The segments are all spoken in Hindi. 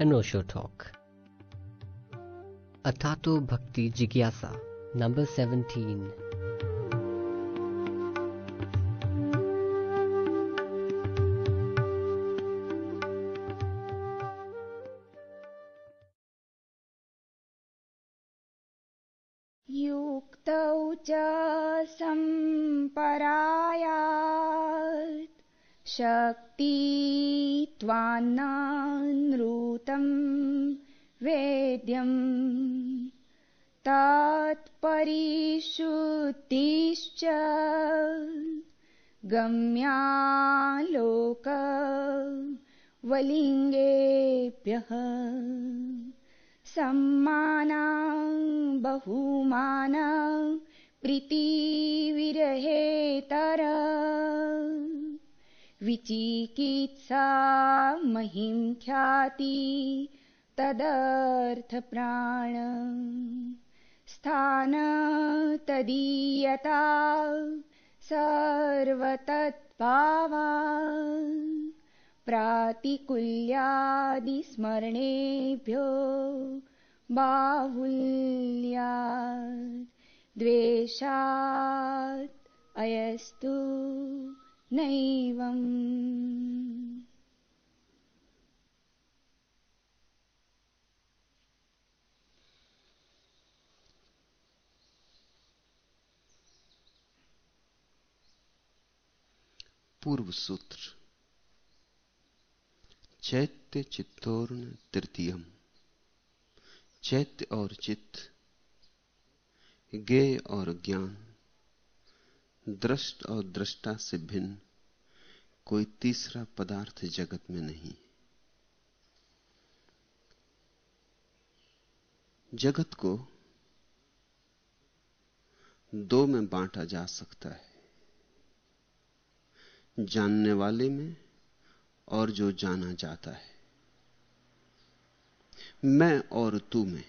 an Osho talk. Atato Bhakti Jigyasa, number 17. ख्याति तदर्थप्राण। स्थान तदीयता सर्वतत्भावा प्रातिकुल्यादिस्मरणेभ्यो बाहुल्यात् द्वेषात् अयस्तु नैवम् पूर्व सूत्र। चैत्य चित्तौर्ण तृतीयम। चैत्य और चित्त, ज्ञेय और ज्ञान, दृष्ट और दृष्टा से भिन्न, कोई तीसरा पदार्थ जगत में नहीं। जगत को दो में बांटा जा सकता है। जानने वाले में और जो जाना जाता है। मैं और तू में।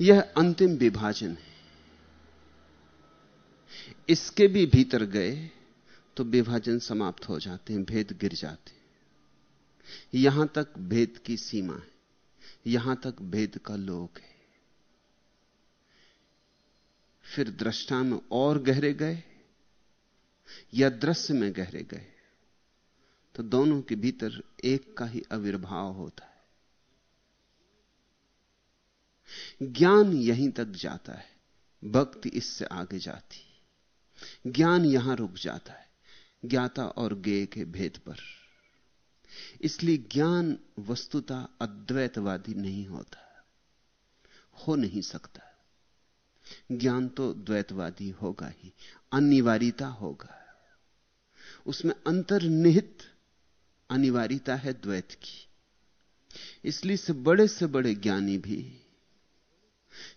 यह अंतिम विभाजन है। इसके भी भीतर गए तो विभाजन समाप्त हो जाते हैं, भेद गिर जाते हैं। यहाँ तक भेद की सीमा है, यहाँ तक भेद का लोक है। फिर दृष्टा में और गहरे गए या दृश्य में गहरे गए? तो दोनों के भीतर एक का ही आविर्भाव होता है। ज्ञान यहीं तक जाता है, भक्ति इससे आगे जाती ज्ञान यहाँ रुक जाता है, ज्ञाता और गेय के भेद पर। इसलिए ज्ञान वस्तुता अद्वैतवादी नहीं होता, हो नहीं सकता। ज्ञान तो द्वैतवादी होगा ही, अनिवार्यता होगा। उसमें अंतर्निहित अनिवार्यता है द्वैत की। इसलिए से बड़े से बड़े ज्ञानी भी,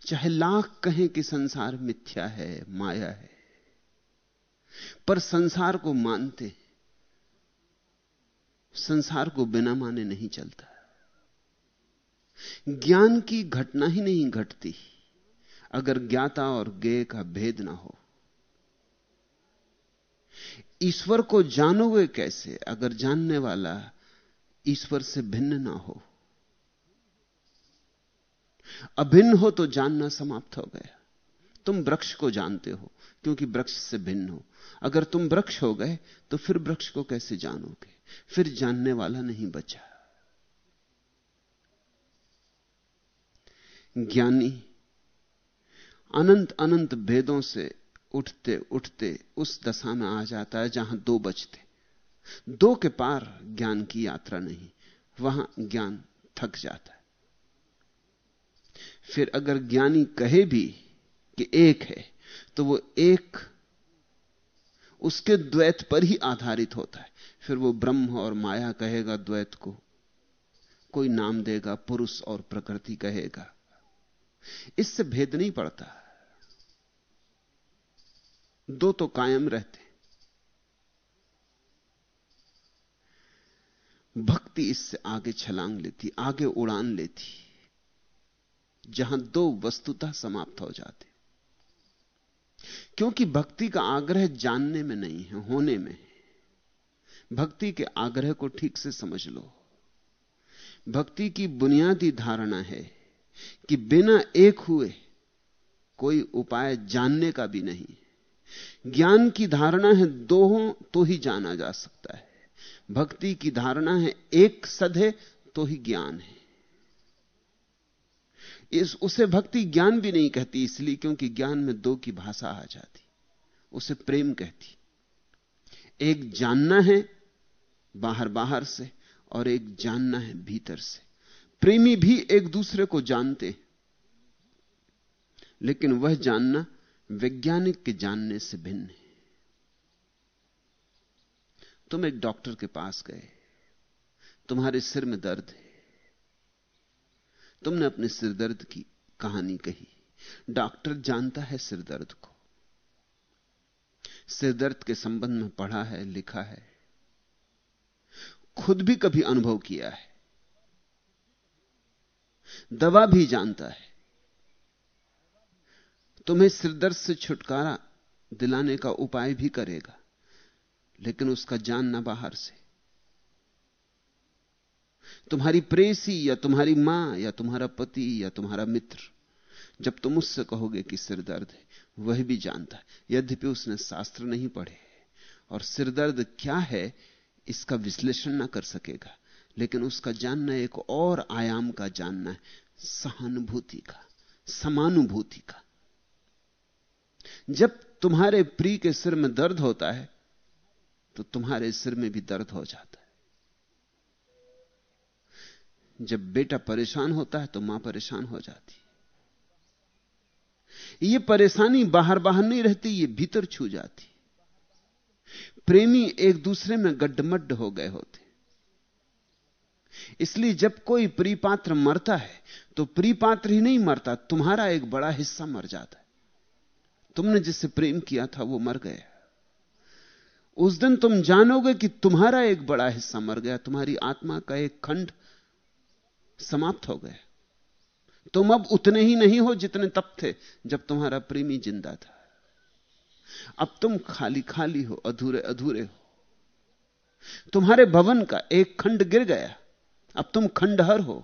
चाहे लाख कहें कि संसार मिथ्या है, माया है, पर संसार को मानते संसार को बिना माने नहीं चलता। ज्ञान की घटना ही नहीं घटती। अगर ज्ञाता और गेय का भेद ना हो। ईश्वर को जानोगे कैसे? अगर जानने वाला ईश्वर से भिन्न ना हो। अभिन्न हो तो जानना समाप्त हो गया। तुम वृक्ष को जानते हो, क्योंकि वृक्ष से भिन्न हो। अगर तुम वृक्ष हो गए तो फिर वृक्ष को कैसे जानोगे? फिर जानने वाला नहीं बचा। ज्ञानी अनंत अनंत भेदों से उठते उठते उस दशा में आ जाता है जहाँ दो बचते दो के पार ज्ञान की यात्रा नहीं, वहाँ ज्ञान थक जाता है। फिर अगर ज्ञानी कहे भी कि एक है तो वो एक उसके द्वैत पर ही आधारित होता है। फिर वो ब्रह्म और माया कहेगा द्वैत को, कोई नाम देगा, पुरुष और प्रकृति कहेगा। इससे भेद नहीं पड़ता। दो तो कायम रहते भक्ति इससे आगे छलांग लेती, आगे उड़ान लेती, जहाँ दो वस्तुता समाप्त हो जाते। क्योंकि भक्ति का आग्रह जानने में नहीं है, होने में है। भक्ति के आग्रह को ठीक से समझ लो। भक्ति की बुनियादी धारणा है कि बिना एक हुए कोई उपाय जानने का भी नहीं ज्ञान की धारणा है दो हो तो ही जाना जा सकता है। भक्ति की धारणा है, एक सधे तो ही ज्ञान है। इस, उसे भक्ति ज्ञान भी नहीं कहती, इसलिए क्योंकि ज्ञान में दो की भाषा आ जाती। उसे प्रेम कहती। एक जानना है, बाहर बाहर से, और एक जानना है, भीतर से। प्रेमी भी एक दूसरे को जानते लेकिन वह जानना वैज्ञानिक के जानने से भिन्न है। तुम एक डॉक्टर के पास गए। तुम्हारे सिर में दर्द है। तुमने अपने सिर दर्द की कहानी कही। डॉक्टर जानता है सिर दर्द को। सिर दर्द के संबंध में पढ़ा है, लिखा है। खुद भी कभी अनुभव किया है। दवा भी जानता है। तुम्हें सिरदर्द से छुटकारा दिलाने का उपाय भी करेगा, लेकिन उसका जानना बाहर से। तुम्हारी प्रेसी या तुम्हारी माँ या तुम्हारा पति या तुम्हारा मित्र, जब तुम उससे कहोगे कि सिर दर्द है, वह भी जानता है, यद्यपि उसने शास्त्र नहीं पढ़े। और सिर दर्द क्या है, इसका विश्लेषण ना कर सकेगा, लेकिन उसका जानना एक और आयाम का जानना है, सहानुभूति का, समानुभूति का। जब तुम्हारे प्री के सिर में दर्द होता है तो तुम्हारे सिर में भी दर्द हो जाता है। जब बेटा परेशान होता है तो माँ परेशान हो जाती है। ये परेशानी बाहर बाहर नहीं रहती, ये भीतर छू जाती प्रेमी एक दूसरे में गड्ढमड्ड हो गए होते इसलिए जब कोई प्रीपात्र मरता है तो प्रीपात्र ही नहीं मरता, तुम्हारा एक बड़ा हिस्सा मर जाता है। तुमने जिससे प्रेम किया था वो मर गया उस दिन तुम जानोगे कि तुम्हारा एक बड़ा हिस्सा मर गया, तुम्हारी आत्मा का एक खंड समाप्त हो गया। तुम अब उतने ही नहीं हो जितने तब थे, जब तुम्हारा प्रेमी ज़िंदा था। अब तुम खाली खाली हो, अधूरे अधूरे हो। तुम्हारे भवन का एक खंड गिर गया, अब तुम खंडहर हो।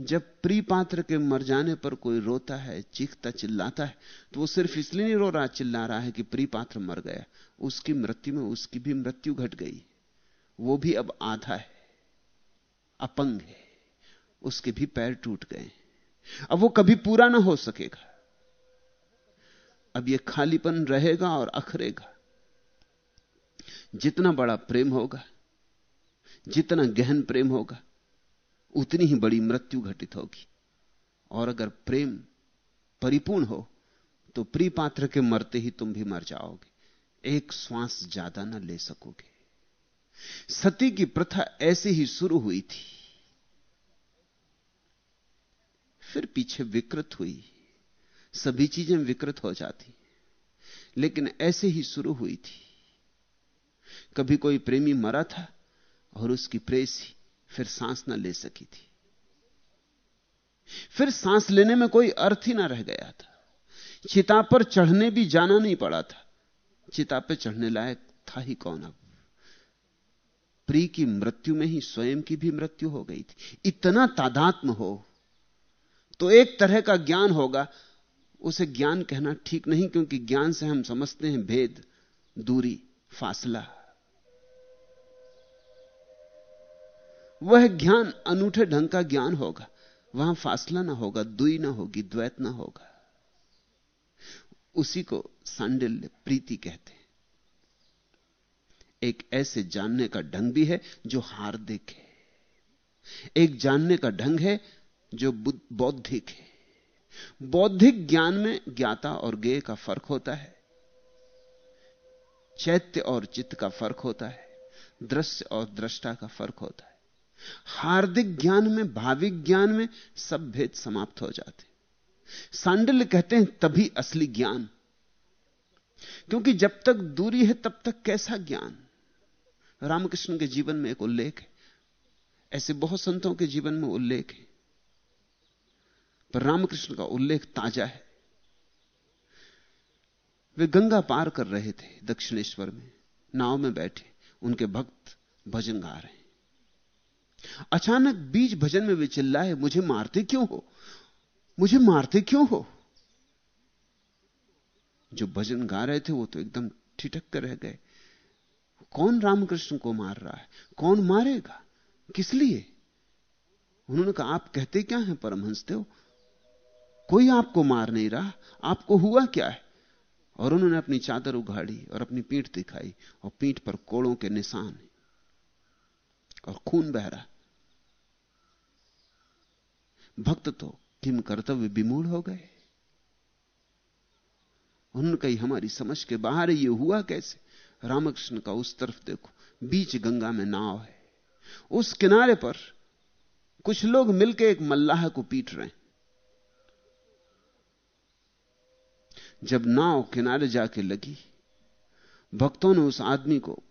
जब प्री पात्र के मर जाने पर कोई रोता है, चीखता, चिल्लाता है तो वो सिर्फ़ इसलिए नहीं रो रहा, चिल्ला रहा है कि प्री पात्र मर गया। उसकी मृत्यु में उसकी भी मृत्यु घट गई। वो भी अब आधा है, अपंग है। उसके भी पैर टूट गए। अब वो कभी पूरा ना हो सकेगा। अब ये खालीपन रहेगा और अखरेगा। जितना बड़ा प्रेम होगा, जितना गहन प्रेम होगा उतनी ही बड़ी मृत्यु घटित होगी। और अगर प्रेम परिपूर्ण हो तो प्री पात्र के मरते ही तुम भी मर जाओगे। एक श्वास ज़्यादा ना ले सकोगे। सती की प्रथा ऐसे ही शुरू हुई थी। फिर पीछे विकृत हुई। सभी चीज़ें विकृत हो जाती। लेकिन ऐसे ही शुरू हुई थी। कभी कोई प्रेमी मरा था और उसकी प्रेसी फिर सांस न ले सकी थी। फिर सांस लेने में कोई अर्थ ही ना रह गया था। चिता पर चढ़ने भी जाना नहीं पड़ा था। चिता पर चढ़ने लायक था ही कौन अब? प्री की मृत्यु में ही स्वयं की भी मृत्यु हो गई थी। इतना तादात्म हो तो एक तरह का ज्ञान होगा। उसे ज्ञान कहना ठीक नहीं, क्योंकि ज्ञान से हम समझते हैं भेद, दूरी, फासला। वह ज्ञान, अनूठे ढंग का ज्ञान होगा। वहाँ फासला ना होगा, दुई ना होगी, द्वैत ना होगा। उसी को सांडिल्य प्रीति कहते हैं। एक ऐसे जानने का ढंग भी है जो हार्दिक है एक जानने का ढंग है जो बौद्धिक है। बौद्धिक ज्ञान में ज्ञाता और गेय का फ़र्क होता है। चैत्य और चित्त का फ़र्क होता है। दृश्य और दृष्टा का फ़र्क होता है। हार्दिक ज्ञान में, भाविक ज्ञान में सब भेद समाप्त हो जाते सांडल्य कहते हैं, तभी असली ज्ञान। क्योंकि जब तक दूरी है, तब तक कैसा ज्ञान? रामकृष्ण के जीवन में एक उल्लेख है। ऐसे बहुत संतों के जीवन में उल्लेख है। पर रामकृष्ण का उल्लेख ताज़ा है। वे गंगा पार कर रहे थे दक्षिणेश्वर में, नाव में बैठे, उनके भक्त भजन गा रहे अचानक बीज भजन में वे चिल्लाए मुझे मारते क्यों हो? मुझे मारते क्यों हो? जो भजन गा रहे थे, वो तो एकदम ठिठक कर रह गए। कौन रामकृष्ण को मार रहा है? कौन मारेगा? किस लिए? उन्होंने कहा, आप कहते क्या हैं परमहंसदेव कोई आपको मार नहीं रहा। आपको हुआ क्या है? और उन्होंने अपनी चादर उघाड़ी और अपनी पीठ दिखाई, और पीठ पर कोड़ों के निशान और खून बह रहा। भक्त तो किम कर्तव्य विमूढ़ हो गए। उन्होंने कही हमारी समझ के बाहर ये हुआ कैसे? रामकृष्ण का उस तरफ़ देखो, बीच गंगा में नाव है। उस किनारे पर कुछ लोग मिलकर एक मल्लाह को पीट रहे हैं। जब नाव किनारे जाके लगी, भक्तों ने उस आदमी को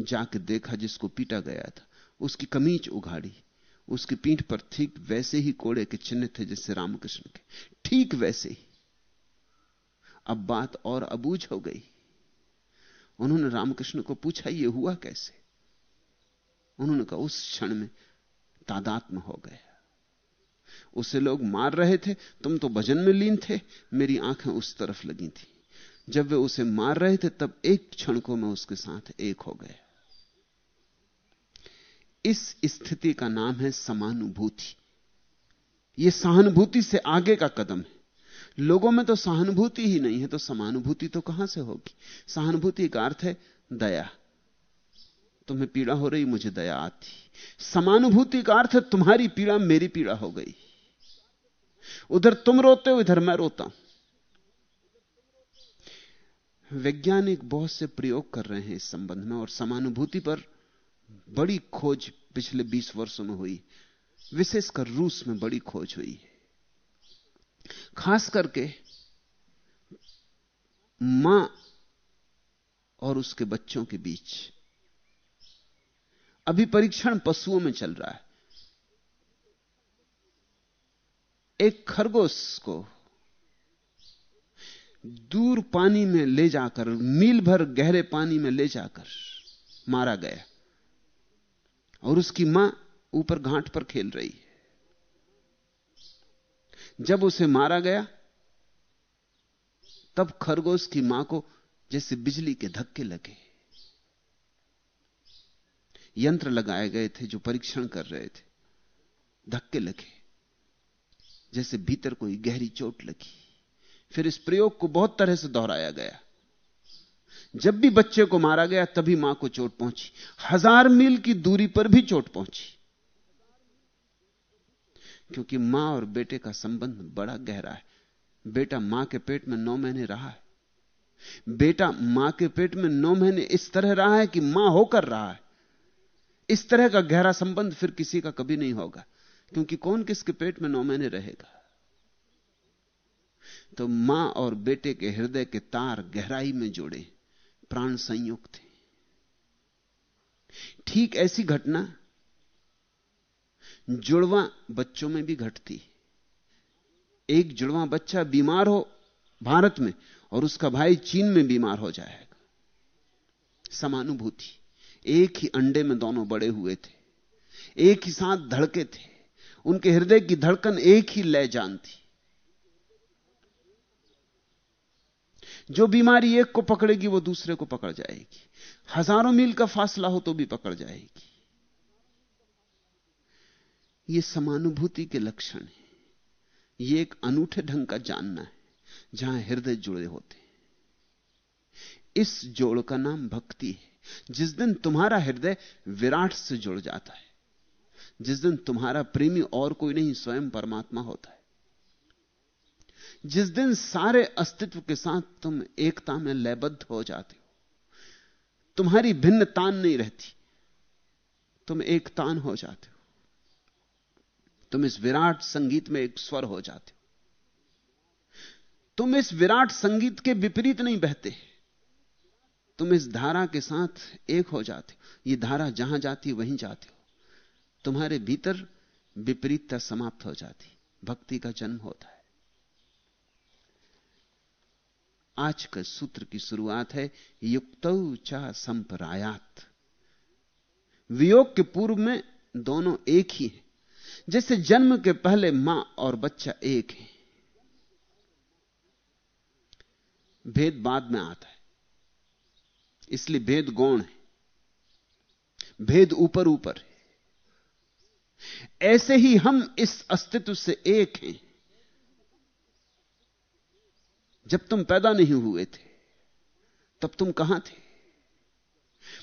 जाके देखा जिसको पीटा गया था, उसकी कमीज उघाड़ी। उसकी पीठ पर ठीक वैसे ही कोड़े के चिन्ह थे जैसे रामकृष्ण के। ठीक वैसे ही। अब बात और अबूझ हो गई। उन्होंने रामकृष्ण को पूछा यह हुआ कैसे? उन्होंने कहा, उस क्षण में तादात्म हो गया। उसे लोग मार रहे थे, तुम तो भजन में लीन थे, मेरी आँखें उस तरफ़ लगी थी। जब वे उसे मार रहे थे, तब एक क्षण को मैं उसके साथ एक हो गया। इस स्थिति का नाम है समानुभूति यह सहानुभूति से आगे का कदम है। लोगों में तो सहानुभूति ही नहीं है तो समानुभूति तो कहाँ से होगी? सहानुभूति का अर्थ है दया। तुम्हें पीड़ा हो रही, मुझे दया आती। समानुभूति का अर्थ तुम्हारी पीड़ा मेरी पीड़ा हो गई। उधर तुम रोते हो, इधर मैं रोता हूँ। वैज्ञानिक बहुत से प्रयोग कर रहे हैं इस संबंध में और समानुभूति पर बड़ी खोज पिछले 20 वर्षों में हुई। विशेषकर रूस में बड़ी खोज हुई। है खास करके माँ और उसके बच्चों के बीच। अभी परीक्षण पशुओं में चल रहा है। एक खरगोश को दूर पानी में ले जाकर, मील भर गहरे पानी में ले जाकर मारा गया। और उसकी माँ ऊपर घाट पर खेल रही है। जब उसे मारा गया, तब खरगोश की माँ को जैसे बिजली के धक्के लगे। यंत्र लगाए गए थे जो परीक्षण कर रहे थे। धक्के लगे, जैसे भीतर कोई गहरी चोट लगी। फिर इस प्रयोग को बहुत तरह से दोहराया गया। जब भी बच्चे को मारा गया, तभी माँ को चोट पहुँची। हज़ार मील की दूरी पर भी चोट पहुँची। क्योंकि माँ और बेटे का संबंध बड़ा गहरा है। बेटा माँ के पेट में नौ महीने रहा है। बेटा माँ के पेट में नौ महीने इस तरह रहा है कि माँ होकर रहा है। इस तरह का गहरा संबंध फिर किसी का कभी नहीं होगा, क्योंकि कौन किसके पेट में नौ महीने रहेगा? तो माँ और बेटे के हृदय के तार गहराई में जोड़े। प्राण संयुक्त थे। ठीक ऐसी घटना जुड़वा बच्चों में भी घटती एक जुड़वा बच्चा बीमार हो भारत में और उसका भाई चीन में बीमार हो जाएगा। समानुभूति। एक ही अंडे में दोनों बड़े हुए थे। एक ही साथ धड़के थे। उनके हृदय की धड़कन एक ही लय जानती जो बीमारी एक को पकड़ेगी, वो दूसरे को पकड़ जाएगी। हज़ारों मील का फासला हो तो भी पकड़ जाएगी। ये समानुभूति के लक्षण है। ये एक अनूठे ढंग का जानना है, जहाँ हृदय जुड़े होते इस जोड़ का नाम भक्ति है। जिस दिन तुम्हारा हृदय विराट से जुड़ जाता है, जिस दिन तुम्हारा प्रेमी और कोई नहीं, स्वयं परमात्मा होता है। जिस दिन सारे अस्तित्व के साथ तुम एकता में लयबद्ध हो जाते हो, तुम्हारी भिन्न तान नहीं रहती, तुम एक तान हो जाते हो, तुम इस विराट संगीत में एक स्वर हो जाते हो। तुम इस विराट संगीत के विपरीत नहीं बहते, तुम इस धारा के साथ एक हो जाते हो, ये धारा जहाँ जाती वहीं जाते हो। तुम्हारे भीतर विपरीतता समाप्त हो जाती, भक्ति का जन्म होता है। आज के सूत्र की शुरुआत है, युक्त चा संपरायात। वियोग के पूर्व में दोनों एक ही हैं। जैसे जन्म के पहले माँ और बच्चा एक है। भेद बाद में आता है। इसलिए भेद गौण है। भेद ऊपर ऊपर है। ऐसे ही हम इस अस्तित्व से एक हैं। जब तुम पैदा नहीं हुए थे, तब तुम कहाँ थे?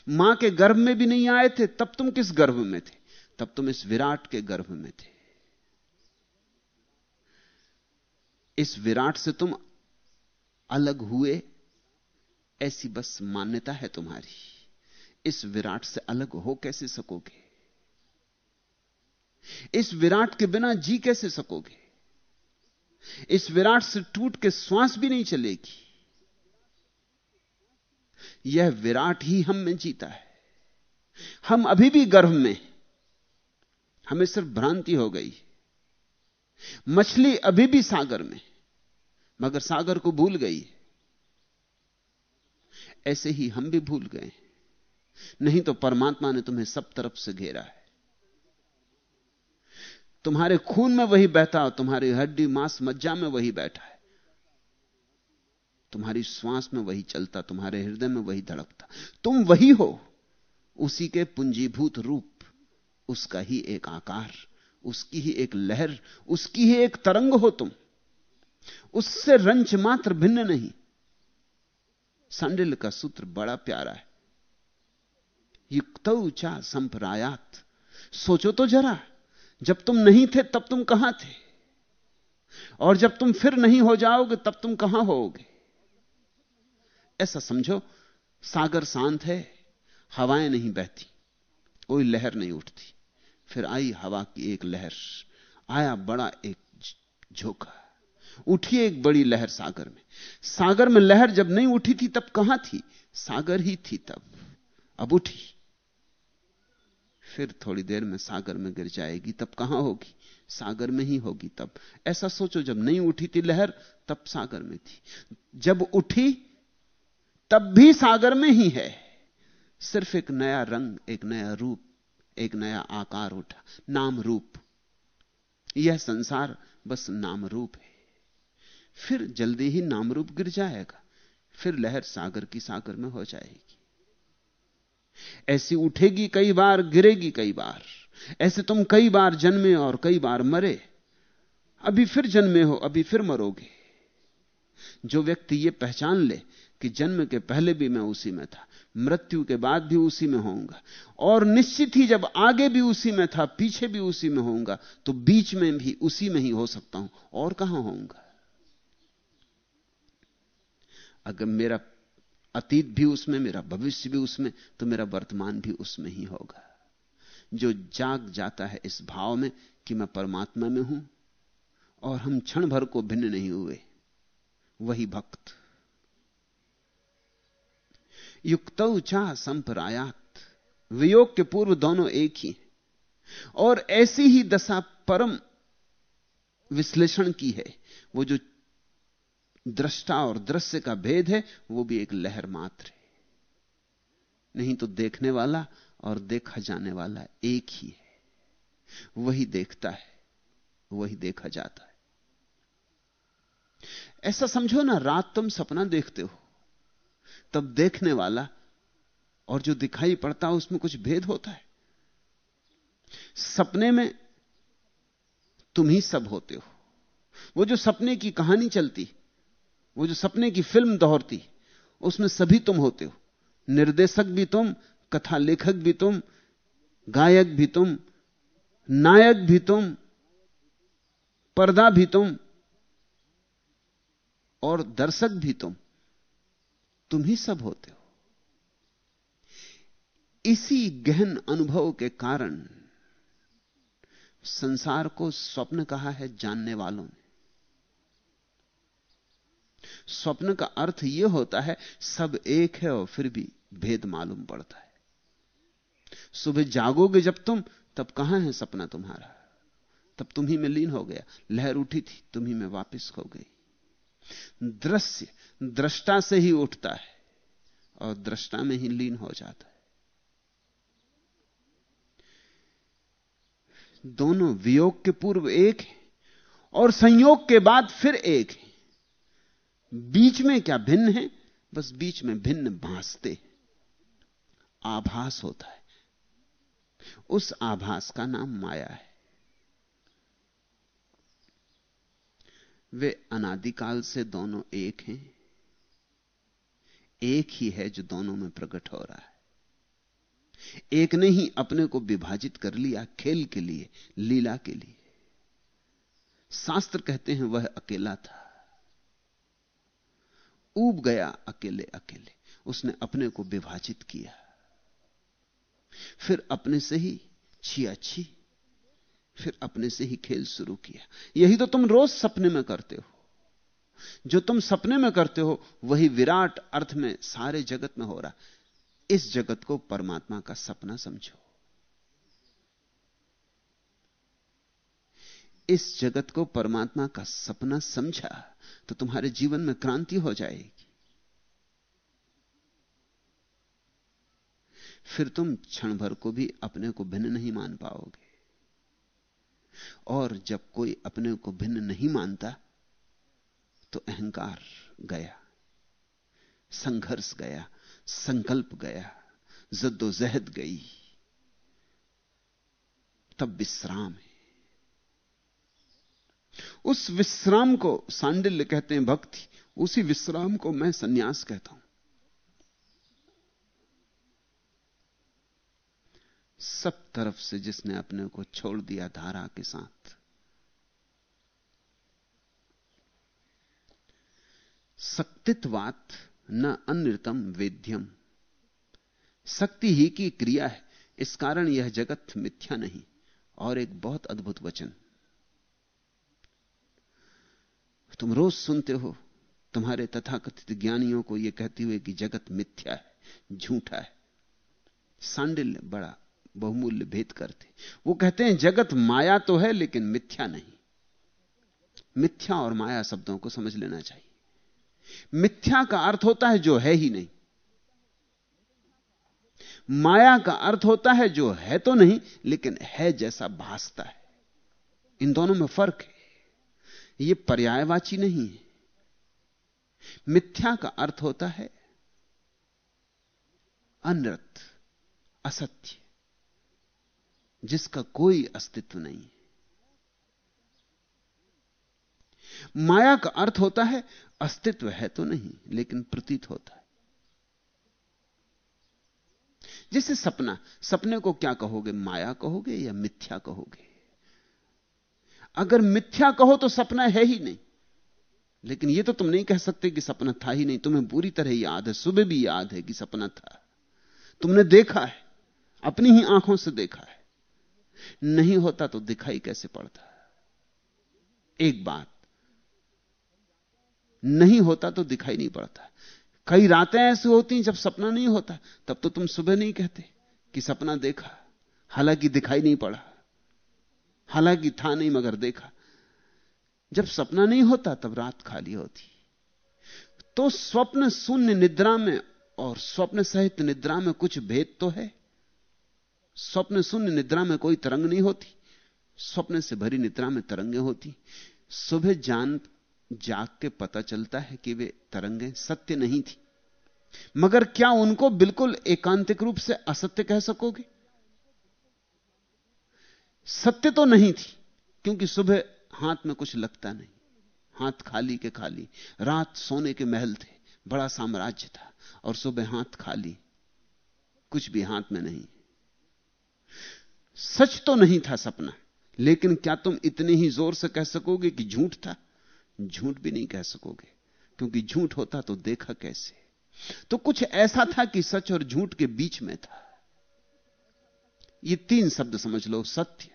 माँ के गर्भ में भी नहीं आए थे, तब तुम किस गर्भ में थे? तब तुम इस विराट के गर्भ में थे। इस विराट से तुम अलग हुए, ऐसी बस मान्यता है तुम्हारी। इस विराट से अलग हो कैसे सकोगे? इस विराट के बिना जी कैसे सकोगे? इस विराट से टूट के श्वास भी नहीं चलेगी। यह विराट ही हम में जीता है। हम अभी भी गर्भ में हमें सिर्फ़ भ्रांति हो गई। मछली अभी भी सागर में मगर सागर को भूल गई ऐसे ही हम भी भूल गए नहीं तो परमात्मा ने तुम्हें सब तरफ़ से घेरा है। तुम्हारे खून में वही बहता तुम्हारी हड्डी मांस मज्जा में वही बैठा है। तुम्हारी श्वास में वही चलता, तुम्हारे हृदय में वही धड़कता। तुम वही हो, उसी के पुंजीभूत रूप, उसका ही एक आकार, उसकी ही एक लहर, उसकी ही एक तरंग हो तुम। उससे रंच मात्र भिन्न नहीं। सांडिल का सूत्र बड़ा प्यारा है। युक्त चा संप्रायात। सोचो तो जरा। जब तुम नहीं थे, तब तुम कहाँ थे? और जब तुम फिर नहीं हो जाओगे, तब तुम कहाँ होगे? ऐसा समझो, सागर शांत है, हवाएँ नहीं बहती, कोई लहर नहीं उठती। फिर आई हवा की एक लहर, आया बड़ा एक झोंका। उठी एक बड़ी लहर सागर में। सागर में लहर जब नहीं उठी थी, तब कहाँ थी? सागर ही थी तब। अब उठी। फिर थोड़ी देर में सागर में गिर जाएगी, तब कहाँ होगी? सागर में ही होगी तब। ऐसा सोचो, जब नहीं उठी थी लहर, तब सागर में थी। जब उठी, तब भी सागर में ही है। सिर्फ़ एक नया रंग, एक नया रूप, एक नया आकार उठा। नाम रूप। यह संसार बस नाम रूप है। फिर जल्दी ही नाम रूप गिर जाएगा। फिर लहर सागर की सागर में हो जाएगी। ऐसी उठेगी कई बार, गिरेगी कई बार। ऐसे तुम कई बार जन्मे और कई बार मरे। अभी फिर जन्मे हो, अभी फिर मरोगे। जो व्यक्ति यह पहचान ले कि जन्म के पहले भी मैं उसी में था, मृत्यु के बाद भी उसी में होऊँगा, और निश्चित ही जब आगे भी उसी में था, पीछे भी उसी में होऊँगा तो बीच में भी उसी में ही हो सकता हूँ, और कहाँ होऊँगा? अगर मेरा अतीत भी उसमें, मेरा भविष्य भी उसमें तो मेरा वर्तमान भी उसमें ही होगा। जो जाग जाता है इस भाव में कि मैं परमात्मा में हूँ और हम क्षण भर को भिन्न नहीं हुए, वही भक्त। युक्त चाह संपरायात, वियोग के पूर्व दोनों एक ही। और ऐसी ही दशा परम विश्लेषण की है, वो जो दृष्टा और दृश्य का भेद है, वो भी एक लहर मात्र है। नहीं तो देखने वाला और देखा जाने वाला एक ही है। वही देखता है, वही देखा जाता है। ऐसा समझो ना, रात तुम सपना देखते हो, तब देखने वाला और जो दिखाई पड़ता है, उसमें कुछ भेद होता है। सपने में तुम ही सब होते हो। वो जो सपने की कहानी चलती वो जो सपने की फ़िल्म दोहरती, उसमें सभी तुम होते हो। निर्देशक भी तुम, कथा लेखक भी तुम, गायक भी तुम, नायक भी तुम, पर्दा भी तुम, और दर्शक भी तुम। तुम ही सब होते हो। इसी गहन अनुभव के कारण संसार को स्वप्न कहा है जानने वालों ने। स्वप्न का अर्थ यह होता है, सब एक है और फिर भी भेद मालूम पड़ता है। सुबह जागोगे जब तुम, तब कहाँ है सपना तुम्हारा? तब तुम ही में लीन हो गया, लहर उठी थी, तुम ही में वापस हो गई। दृश्य दृष्टा से ही उठता है और दृष्टा में ही लीन हो जाता है। दोनों वियोग के पूर्व एक है और संयोग के बाद फिर एक है। बीच में क्या भिन्न है? बस बीच में भिन्न भासते आभास होता है। उस आभास का नाम माया है। वे अनादिकाल से दोनों एक हैं। एक ही है जो दोनों में प्रकट हो रहा है। एक ने ही अपने को विभाजित कर लिया खेल के लिए, लीला के लिए। शास्त्र कहते हैं वह अकेला था। ऊब गया अकेले अकेले। उसने अपने को विभाजित किया। फिर अपने से ही छिया छी। फिर अपने से ही खेल शुरू किया। यही तो तुम रोज सपने में करते हो। जो तुम सपने में करते हो, वही विराट अर्थ में सारे जगत में हो रहा। इस जगत को परमात्मा का सपना समझो। इस जगत को परमात्मा का सपना समझा तो तुम्हारे जीवन में क्रांति हो जाएगी। फिर तुम क्षण भर को भी अपने को भिन्न नहीं मान पाओगे। और जब कोई अपने को भिन्न नहीं मानता तो अहंकार गया, संघर्ष गया, संकल्प गया, जद्दोजहद गई, तब विश्राम है। उस विश्राम को सांडिल्य कहते हैं भक्ति, उसी विश्राम को मैं सन्यास कहता हूँ। सब तरफ़ से जिसने अपने को छोड़ दिया धारा के साथ शक्तित्वात न अनृतम वेद्यम। शक्ति ही की क्रिया है, इस कारण यह जगत मिथ्या नहीं, और एक बहुत अद्भुत वचन। तुम रोज सुनते हो, तुम्हारे तथाकथित ज्ञानियों को यह कहते हुए कि जगत मिथ्या है, झूठा है। सांडिल्य बड़ा बहुमूल्य भेद करते। वो कहते हैं, जगत माया तो है, लेकिन मिथ्या नहीं। मिथ्या और माया शब्दों को समझ लेना चाहिए। मिथ्या का अर्थ होता है जो है ही नहीं। माया का अर्थ होता है जो है तो नहीं, लेकिन है जैसा भासता है। इन दोनों में फ़र्क है। यह पर्यायवाची नहीं है। मिथ्या का अर्थ होता है अनृत असत्य, जिसका कोई अस्तित्व नहीं है। माया का अर्थ होता है अस्तित्व है तो नहीं, लेकिन प्रतीत होता है। जैसे सपना, सपने को क्या कहोगे? माया कहोगे या मिथ्या कहोगे? अगर मिथ्या कहो तो सपना है ही नहीं। लेकिन यह तो तुम नहीं कह सकते कि सपना था ही नहीं। तुम्हें बुरी तरह याद है, सुबह भी याद है कि सपना था। तुमने देखा है, अपनी ही आँखों से देखा है। नहीं होता तो दिखाई कैसे पड़ता? एक बात, नहीं होता तो दिखाई नहीं पड़ता। कई रातें ऐसी होती जब सपना नहीं होता, तब तो तुम सुबह नहीं कहते कि सपना देखा, हालाँकि दिखाई नहीं पड़ा। हालाँकि था नहीं, मगर देखा। जब सपना नहीं होता, तब रात खाली होती। तो स्वप्न शून्य निद्रा में और स्वप्न सहित निद्रा में कुछ भेद तो है। स्वप्न शून्य निद्रा में कोई तरंग नहीं होती। स्वप्न से भरी निद्रा में तरंगे होती। सुबह जान, जाग के पता चलता है कि वे तरंगे सत्य नहीं थी। मगर क्या उनको बिल्कुल एकांतिक रूप से असत्य कह सकोगे? सत्य तो नहीं थी, क्योंकि सुबह हाथ में कुछ लगता नहीं। हाथ खाली के खाली, रात सोने के महल थे, बड़ा साम्राज्य था, और सुबह हाथ खाली, कुछ भी हाथ में नहीं। सच तो नहीं था सपना, लेकिन क्या तुम इतने ही ज़ोर से कह सकोगे कि झूठ था? झूठ भी नहीं कह सकोगे, क्योंकि झूठ होता तो देखा कैसे? तो कुछ ऐसा था कि सच और झूठ के बीच में था। ये तीन शब्द समझ लो, सत्य।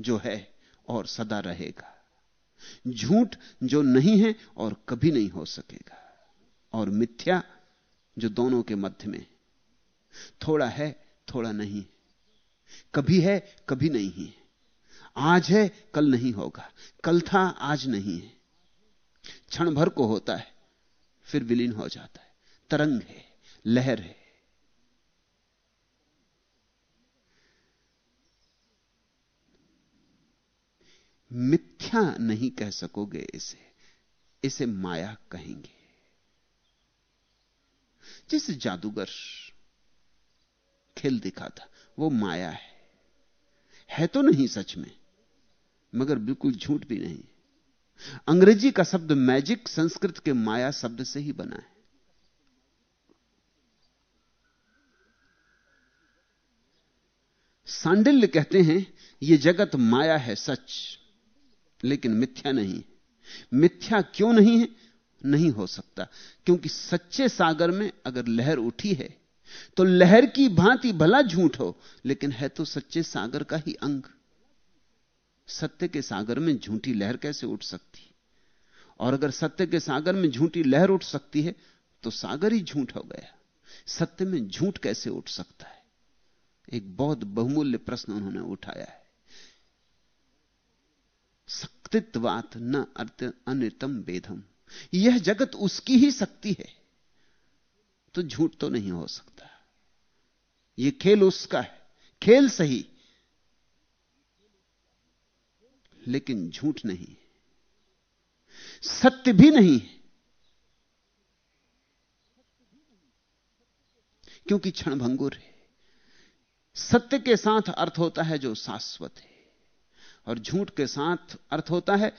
जो है और सदा रहेगा। झूठ जो नहीं है और कभी नहीं हो सकेगा। और मिथ्या जो दोनों के मध्य में थोड़ा है, थोड़ा नहीं कभी है, कभी नहीं है। आज है, कल नहीं होगा। कल था, आज नहीं है। क्षण भर को होता है, फिर विलीन हो जाता है। तरंग है, लहर है। मिथ्या नहीं कह सकोगे इसे इसे माया कहेंगे। जिस जादूगर खेल दिखाता वो माया है। है तो नहीं सच में, मगर बिल्कुल झूठ भी नहीं। अंग्रेज़ी का शब्द मैजिक संस्कृत के माया शब्द से ही बना है। सांडिल्य कहते हैं यह जगत माया है सच। लेकिन मिथ्या नहीं मिथ्या क्यों नहीं है? नहीं हो सकता। क्योंकि सच्चे सागर में अगर लहर उठी है तो लहर की भांति भला झूठ हो, लेकिन है तो सच्चे सागर का ही अंग। सत्य के सागर में झूठी लहर कैसे उठ सकती? और अगर सत्य के सागर में झूठी लहर उठ सकती है तो सागर ही झूठ हो गया। सत्य में झूठ कैसे उठ सकता है? एक बहुत बहुमूल्य प्रश्न उन्होंने उठाया है। शक्तित्वात न अर्थ अनितम वेदम। यह जगत उसकी ही शक्ति है। तो झूठ तो नहीं हो सकता। यह खेल उसका है। खेल सही। लेकिन झूठ नहीं सत्य भी नहीं क्योंकि क्षणभंगुर है। सत्य के साथ अर्थ होता है जो शाश्वत है। और झूठ के साथ अर्थ होता है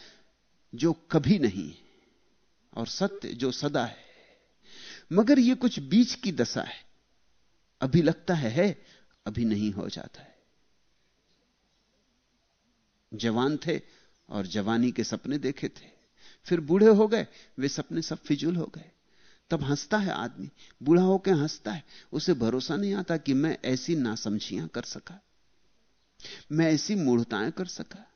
जो कभी नहीं और सत्य जो सदा है। मगर यह कुछ बीच की दशा है। अभी लगता है है, अभी नहीं हो जाता है। जवान थे और जवानी के सपने देखे थे। फिर बूढ़े हो गए, वे सपने सब फिजूल हो गए। तब हंसता है आदमी, बूढ़ा होकर हंसता है। उसे भरोसा नहीं आता कि मैं ऐसी नासमझियाँ कर सका। मैं ऐसी मूढ़ताएँ कर सका।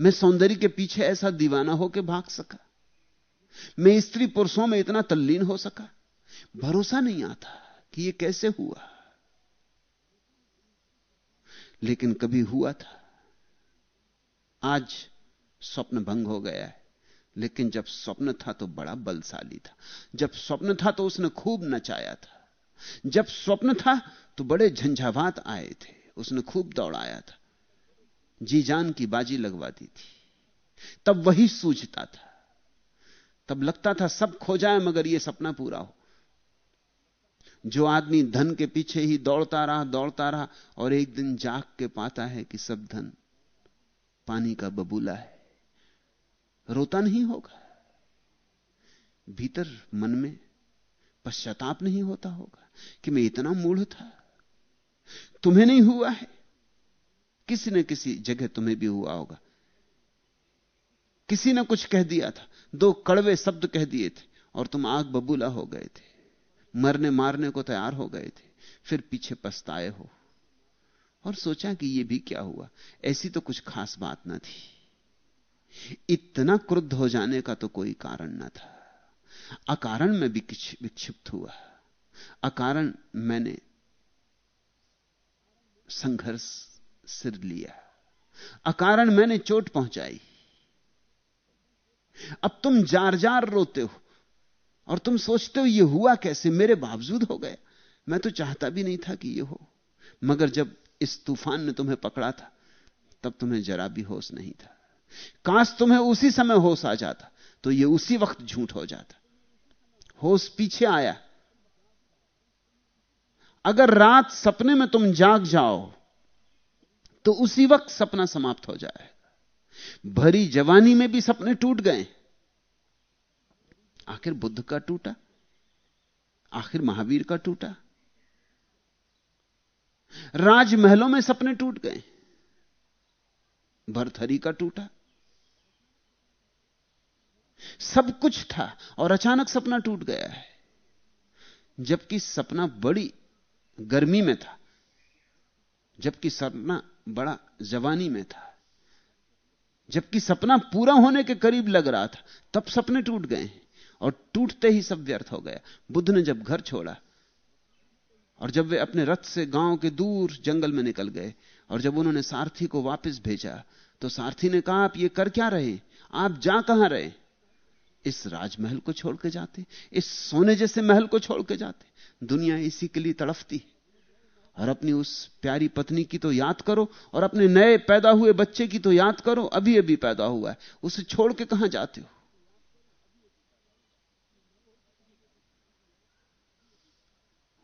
मैं सौंदर्य के पीछे ऐसा दीवाना होकर भाग सका। मैं स्त्री पुरुषों में इतना तल्लीन हो सका। भरोसा नहीं आता कि यह कैसे हुआ। लेकिन कभी हुआ था। आज स्वप्न भंग हो गया है। लेकिन जब स्वप्न था तो बड़ा बलशाली था। जब स्वप्न था तो उसने खूब नचाया था। जब स्वप्न था तो बड़े झंझावात आए थे। उसने खूब दौड़ाया था। जी जान की बाजी लगवा दी थी। तब वही सूझता था। तब लगता था सब खो जाए मगर यह सपना पूरा हो। जो आदमी धन के पीछे ही दौड़ता रहा दौड़ता रहा और एक दिन जाग के पाता है कि सब धन पानी का बबूला है। रोता नहीं होगा। भीतर मन में पश्चाताप नहीं होता होगा। कि मैं इतना मूढ़ था। तुम्हें नहीं हुआ है। किसी न किसी जगह तुम्हें भी हुआ होगा। किसी ने कुछ कह दिया था। दो कड़वे शब्द कह दिए थे और तुम आग बबूला हो गए थे। मरने मारने को तैयार हो गए थे। फिर पीछे पछताए हो। और सोचा कि यह भी क्या हुआ। ऐसी तो कुछ खास बात ना थी। इतना क्रुद्ध हो जाने का तो कोई कारण ना था। अकारण में भी विक्षिप्त हुआ। अकारण मैंने संघर्ष सिर लिया। अकारण मैंने चोट पहुंचाई। अब तुम जार जार रोते हो और तुम सोचते हो यह हुआ कैसे? मेरे बावजूद हो गए। मैं तो चाहता भी नहीं था कि यह हो। मगर जब इस तूफ़ान ने तुम्हें पकड़ा था, तब तुम्हें जरा भी होश नहीं था। काश तुम्हें उसी समय होश आ जाता तो यह उसी वक्त झूठ हो जाता। होश पीछे आया। अगर रात सपने में तुम जाग जाओ तो उसी वक्त सपना समाप्त हो जाएगा। भरी जवानी में भी सपने टूट गए। आखिर बुद्ध का टूटा? आखिर महावीर का टूटा? राजमहलों में सपने टूट गए। भरथरी का टूटा? सब कुछ था और अचानक सपना टूट गया है। जबकि सपना बड़ी गर्मी में था, जबकि सपना बड़ा जवानी में था, जबकि सपना पूरा होने के करीब लग रहा था, तब सपने टूट गए और टूटते ही सब व्यर्थ हो गया। बुद्ध ने जब घर छोड़ा और जब वे अपने रथ से गाँव के दूर जंगल में निकल गए और जब उन्होंने सारथी को वापस भेजा तो सारथी ने कहा, आप ये कर क्या रहे आप जा कहाँ रहे इस राजमहल को छोड़ के जाते, इस सोने जैसे महल को छोड़ के जाते। दुनिया इसी के लिए तड़फती और अपनी उस प्यारी पत्नी की तो याद करो, और अपने नए पैदा हुए बच्चे की तो याद करो, अभी अभी पैदा हुआ है। उसे छोड़ के कहाँ जाते हो?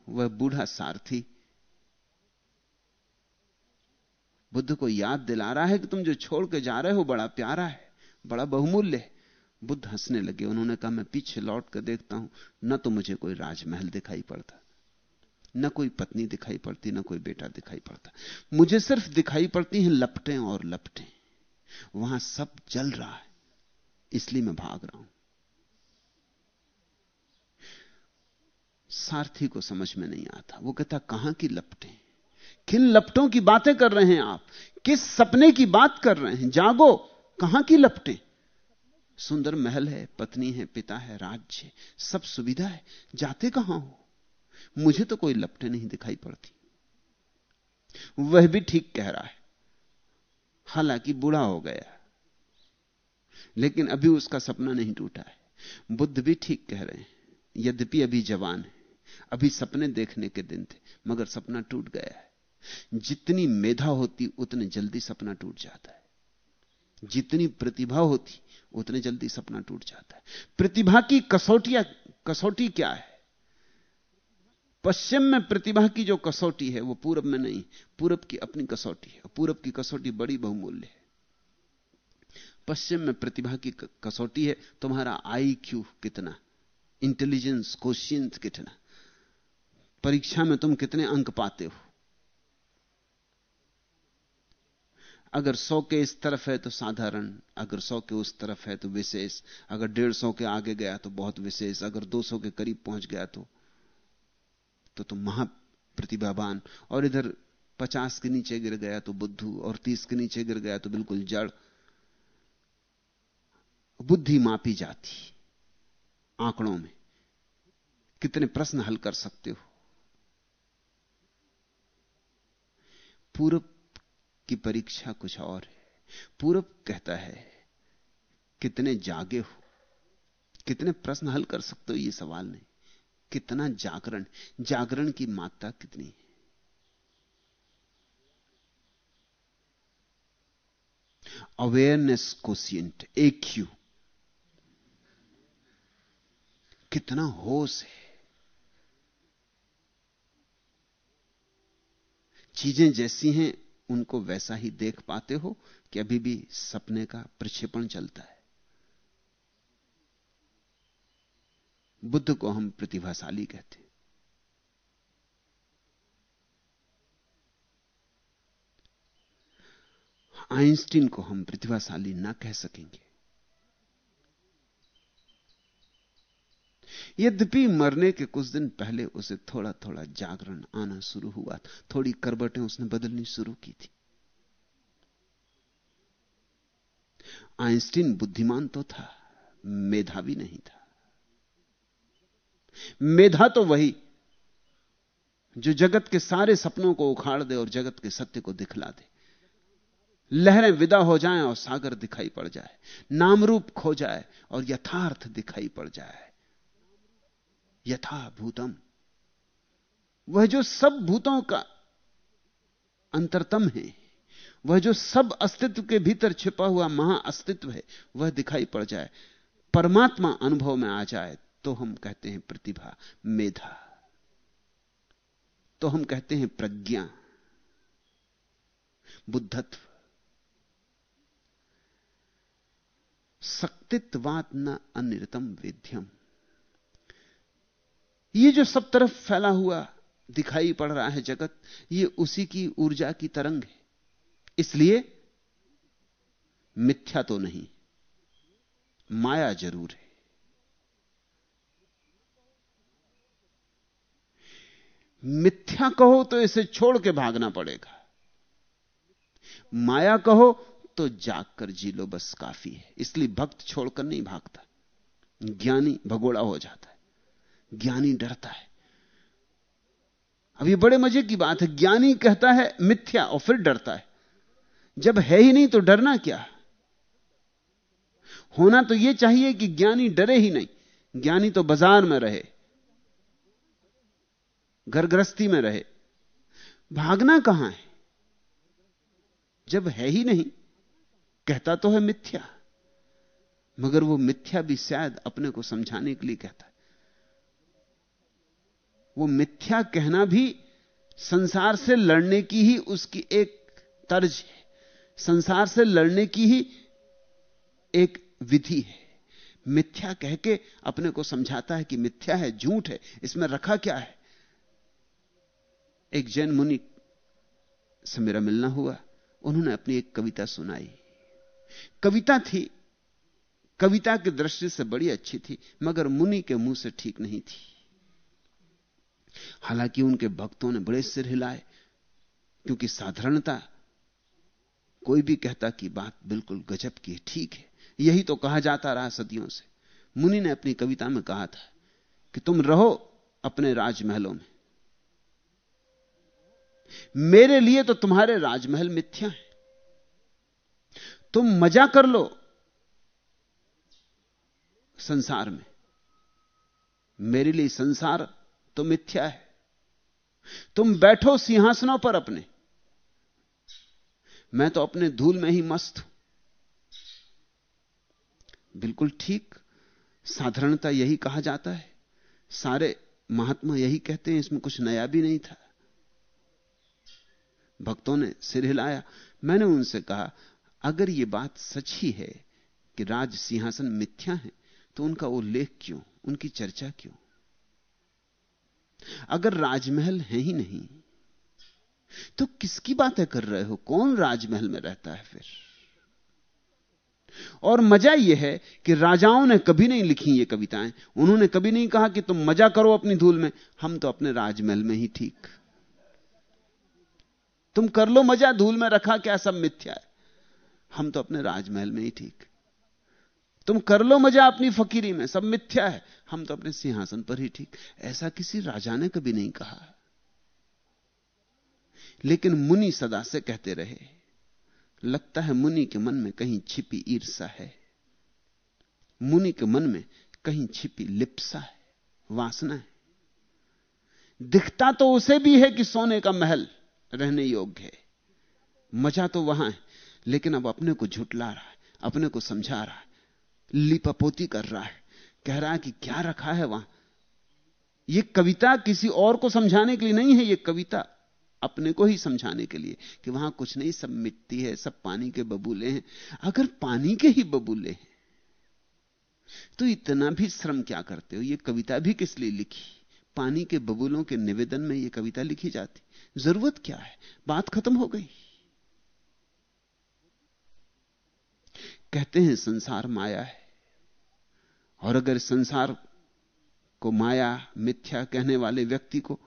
वह बूढ़ा सारथी बुद्ध को याद दिला रहा है कि तुम जो छोड़ के जा रहे हो, बड़ा प्यारा है, बड़ा बहुमूल्य है। बुद्ध हंसने लगे। उन्होंने कहा, मैं पीछे लौट कर देखता हूँ, न तो मुझे कोई राजमहल दिखाई पड़ता, न कोई पत्नी दिखाई पड़ती, न कोई बेटा दिखाई पड़ता। मुझे सिर्फ़ दिखाई पड़ती हैं लपटें और लपटें। वहाँ सब जल रहा है, इसलिए मैं भाग रहा हूँ। सारथी को समझ में नहीं आता। वो कहता, कहाँ की लपटें? किन लपटों की बातें कर रहे हैं आप? किस सपने की बात कर रहे हैं? जागो, कहाँ की लपटें? सुंदर महल है, पत्नी है, पिता है, राज्य सब सुविधा है। जाते कहाँ हो? मुझे तो कोई लपटे नहीं दिखाई पड़ती। वह भी ठीक कह रहा है। हालाँकि बूढ़ा हो गया। लेकिन अभी उसका सपना नहीं टूटा है। बुद्ध भी ठीक कह रहे हैं। यद्यपि अभी जवान है। अभी सपने देखने के दिन थे, मगर सपना टूट गया है। जितनी मेधा होती, उतने जल्दी सपना टूट जाता है। जितनी प्रतिभा होती, उतने जल्दी सपना टूट जाता है। प्रतिभा की कसौटिया, कसौटी क्या है? पश्चिम में प्रतिभा की जो कसौटी है, वो पूरब में नहीं, पूरब की अपनी कसौटी है। पूरब की कसौटी बड़ी बहुमूल्य है। पश्चिम में प्रतिभा की कसौटी है, तुम्हारा आई क्यू कितना? इंटेलिजेंस क्वेश्चन कितना? परीक्षा में तुम कितने अंक पाते हो? अगर सौ के इस तरफ़ है तो साधारण, अगर सौ के उस तरफ़ है तो विशेष, अगर डेढ़ सौ के आगे गया तो बहुत विशेष, अगर दो सौ के करीब पहुँच गया तो तो तुम महाप्रतिभावान। और इधर पचास के नीचे गिर गया तो बुद्धू, और तीस के नीचे गिर गया तो बिल्कुल जड़। बुद्धि मापी जाती आंकड़ों में। कितने प्रश्न हल कर सकते हो? पूरब की परीक्षा कुछ और है। पूरब कहता है, कितने जागे हो, कितने प्रश्न हल कर सकते हो ये सवाल नहीं। कितना जागरण जागरण की मात्रा कितनी है? अवेयरनेस कोशियंट एक क्यू कितना होश है। चीज़ें जैसी हैं उनको वैसा ही देख पाते हो कि अभी भी सपने का प्रक्षेपण चलता है। बुद्ध को हम प्रतिभाशाली कहते हैं। आइंस्टीन को हम प्रतिभाशाली ना कह सकेंगे। यद्यपि मरने के कुछ दिन पहले उसे थोड़ा थोड़ा जागरण आना शुरू हुआ थोड़ी करबटें उसने बदलनी शुरू की थी। आइंस्टीन बुद्धिमान तो था, मेधावी नहीं था। मेधा तो वही जो जगत के सारे सपनों को उखाड़ दे और जगत के सत्य को दिखला दे। लहरें विदा हो जाएँ और सागर दिखाई पड़ जाए नाम रूप खो जाए और यथार्थ दिखाई पड़ जाए। यथा भूतम वह जो सब भूतों का अंतरतम है, वह जो सब अस्तित्व के भीतर छिपा हुआ महाअस्तित्व है, वह दिखाई पड़ जाए, परमात्मा अनुभव में आ जाए तो हम कहते हैं प्रतिभा, मेधा। तो हम कहते हैं प्रज्ञा, बुद्धत्व। शक्तित्वात न अनिरतम विध्यम ये जो सब तरफ़ फैला हुआ दिखाई पड़ रहा है जगत, ये उसी की ऊर्जा की तरंग है। इसलिए मिथ्या तो नहीं, माया ज़रूर है। मिथ्या कहो तो इसे छोड़ के भागना पड़ेगा। माया कहो तो जाग कर जी लो, बस काफ़ी है। इसलिए भक्त छोड़कर नहीं भागता। ज्ञानी भगोड़ा हो जाता है। ज्ञानी डरता है। अब ये बड़े मज़े की बात है, ज्ञानी कहता है मिथ्या, और फिर डरता है। जब है ही नहीं तो डरना क्या? होना तो यह चाहिए कि ज्ञानी डरे ही नहीं। ज्ञानी तो बाज़ार में रहे घर गृहस्थी में रहे। भागना कहाँ है? जब है ही नहीं, कहता तो है मिथ्या, मगर वो मिथ्या भी शायद अपने को समझाने के लिए कहता है। वो मिथ्या कहना भी संसार से लड़ने की ही उसकी एक तर्ज है। संसार से लड़ने की ही एक विधि है। मिथ्या कह के अपने को समझाता है कि मिथ्या है, झूठ है, इसमें रखा क्या है? एक जैन मुनि से मेरा मिलना हुआ। उन्होंने अपनी एक कविता सुनाई। कविता थी। कविता की दृष्टि से बड़ी अच्छी थी, मगर मुनि के मुँह से ठीक नहीं थी। हालाँकि उनके भक्तों ने बड़े सिर हिलाए, क्योंकि साधारणता कोई भी कहता कि बात बिल्कुल गजब की ठीक है। यही तो कहा जाता रहा सदियों से। मुनि ने अपनी कविता में कहा था कि तुम रहो अपने राजमहलों में। मेरे लिए तो तुम्हारे राजमहल मिथ्या है। तुम मज़ा कर लो संसार में। मेरे लिए संसार तो मिथ्या है। तुम बैठो सिंहासनों पर अपने। मैं तो अपने धूल में ही मस्त हूँ। बिल्कुल ठीक, साधारणता यही कहा जाता है। सारे महात्मा यही कहते हैं, इसमें कुछ नया भी नहीं था। भक्तों ने सिर हिलाया। मैंने उनसे कहा, अगर यह बात सच ही है कि राज सिंहासन मिथ्या है तो उनका उल्लेख क्यों? उनकी चर्चा क्यों? अगर राजमहल है ही नहीं तो किसकी बातें कर रहे हो? कौन राजमहल में रहता है फिर? और मज़ा यह है कि राजाओं ने कभी नहीं लिखी ये कविताएँ। उन्होंने कभी नहीं कहा कि तुम मज़ा करो अपनी धूल में। हम तो अपने राजमहल में ही ठीक। तुम कर लो मज़ा, धूल में रखा क्या सब मिथ्या है? हम तो अपने राजमहल में ही ठीक। तुम कर लो मज़ा अपनी फकीरी में, सब मिथ्या है। हम तो अपने सिंहासन पर ही ठीक। ऐसा किसी राजा ने कभी नहीं कहा। लेकिन मुनि सदा से कहते रहे, लगता है मुनि के मन में कहीं छिपी ईर्षा है। मुनि के मन में कहीं छिपी लिप्सा है, वासना है। दिखता तो उसे भी है कि सोने का महल रहने योग्य है। मज़ा तो वहाँ है, लेकिन अब अपने को झुटला रहा है, अपने को समझा रहा है। लिपापोती कर रहा है। कह रहा है कि क्या रखा है वहाँ? यह कविता किसी और को समझाने के लिए नहीं है यह कविता अपने को ही समझाने के लिए कि वहाँ कुछ नहीं, सब मिट्टी है, सब पानी के बबूले हैं। अगर पानी के ही बबूले हैं तो इतना भी श्रम क्या करते हो? यह कविता भी किस लिए लिखी? पानी के बबूलों के निवेदन में यह कविता लिखी जाती। ज़रूरत क्या है? बात खत्म हो गई। कहते हैं, संसार माया है। और अगर संसार को माया, मिथ्या कहने वाले व्यक्ति को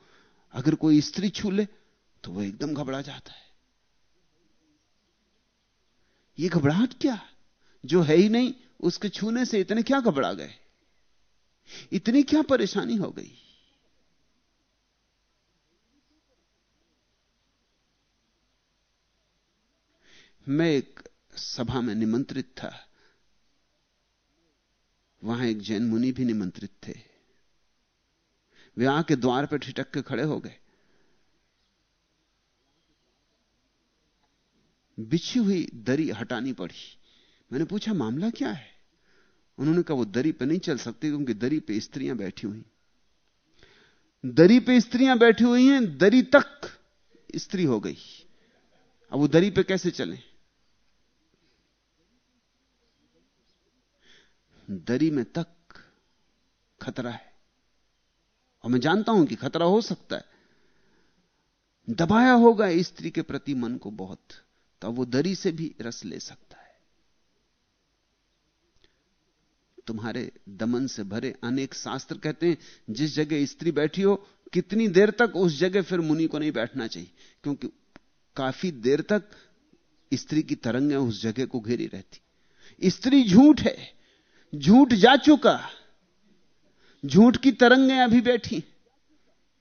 अगर कोई स्त्री छू ले तो वह एकदम घबरा जाता है। यह घबराहट क्या? जो है ही नहीं, उसके छूने से इतने क्या घबरा गए? इतनी क्या परेशानी हो गई? मैं एक सभा में निमंत्रित था। वहाँ एक जैन मुनि भी निमंत्रित थे। वे आके द्वार पर ठिटक के खड़े हो गए। बिछी हुई दरी हटानी पड़ी। मैंने पूछा, मामला क्या है? उन्होंने कहा, वो दरी पे नहीं चल सकती क्योंकि दरी पे स्त्रियाँ बैठी हुई दरी पे स्त्रियाँ बैठी हुई हैं, दरी तक स्त्री हो गई। अब वो दरी पे कैसे चले? दरी में तक खतरा है। और मैं जानता हूँ कि खतरा हो सकता है। दबाया होगा स्त्री के प्रति मन को बहुत तो वो दरी से भी रस ले सकता है। तुम्हारे दमन से भरे अनेक शास्त्र कहते हैं, जिस जगह स्त्री बैठी हो, कितनी देर तक उस जगह फिर मुनि को नहीं बैठना चाहिए, क्योंकि काफ़ी देर तक स्त्री की तरंगें उस जगह को घेरी रहती। स्त्री झूठ है। झूठ जा चुका। झूठ की तरंगें अभी बैठी।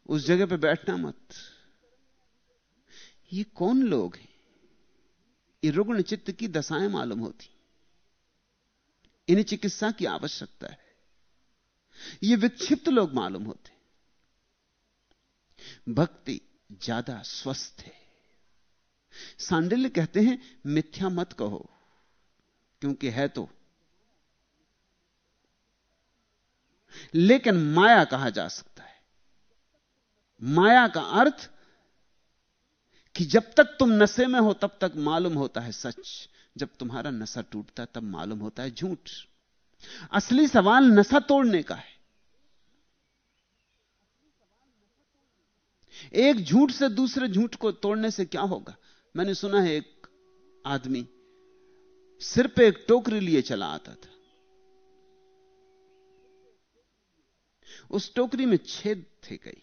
उस जगह पे बैठना मत। ये कौन लोग हैं? ये रुग्ण चित्त की दशाएँ मालूम होती। इन्हें चिकित्सा की आवश्यकता है। ये विक्षिप्त लोग मालूम होते। भक्ति ज़्यादा स्वस्थ है। सांडिल्य कहते हैं, मिथ्या मत कहो, क्योंकि है तो लेकिन माया कहा जा सकता है। माया का अर्थ कि जब तक तुम नशे में हो, तब तक मालूम होता है सच। जब तुम्हारा नशा टूटता तब मालूम होता है झूठ। असली सवाल नशा तोड़ने का है। एक झूठ से दूसरे झूठ को तोड़ने से क्या होगा? मैंने सुना है एक आदमी सिर पे एक टोकरी लिए चला आता था। उस टोकरी में छेद थे कई।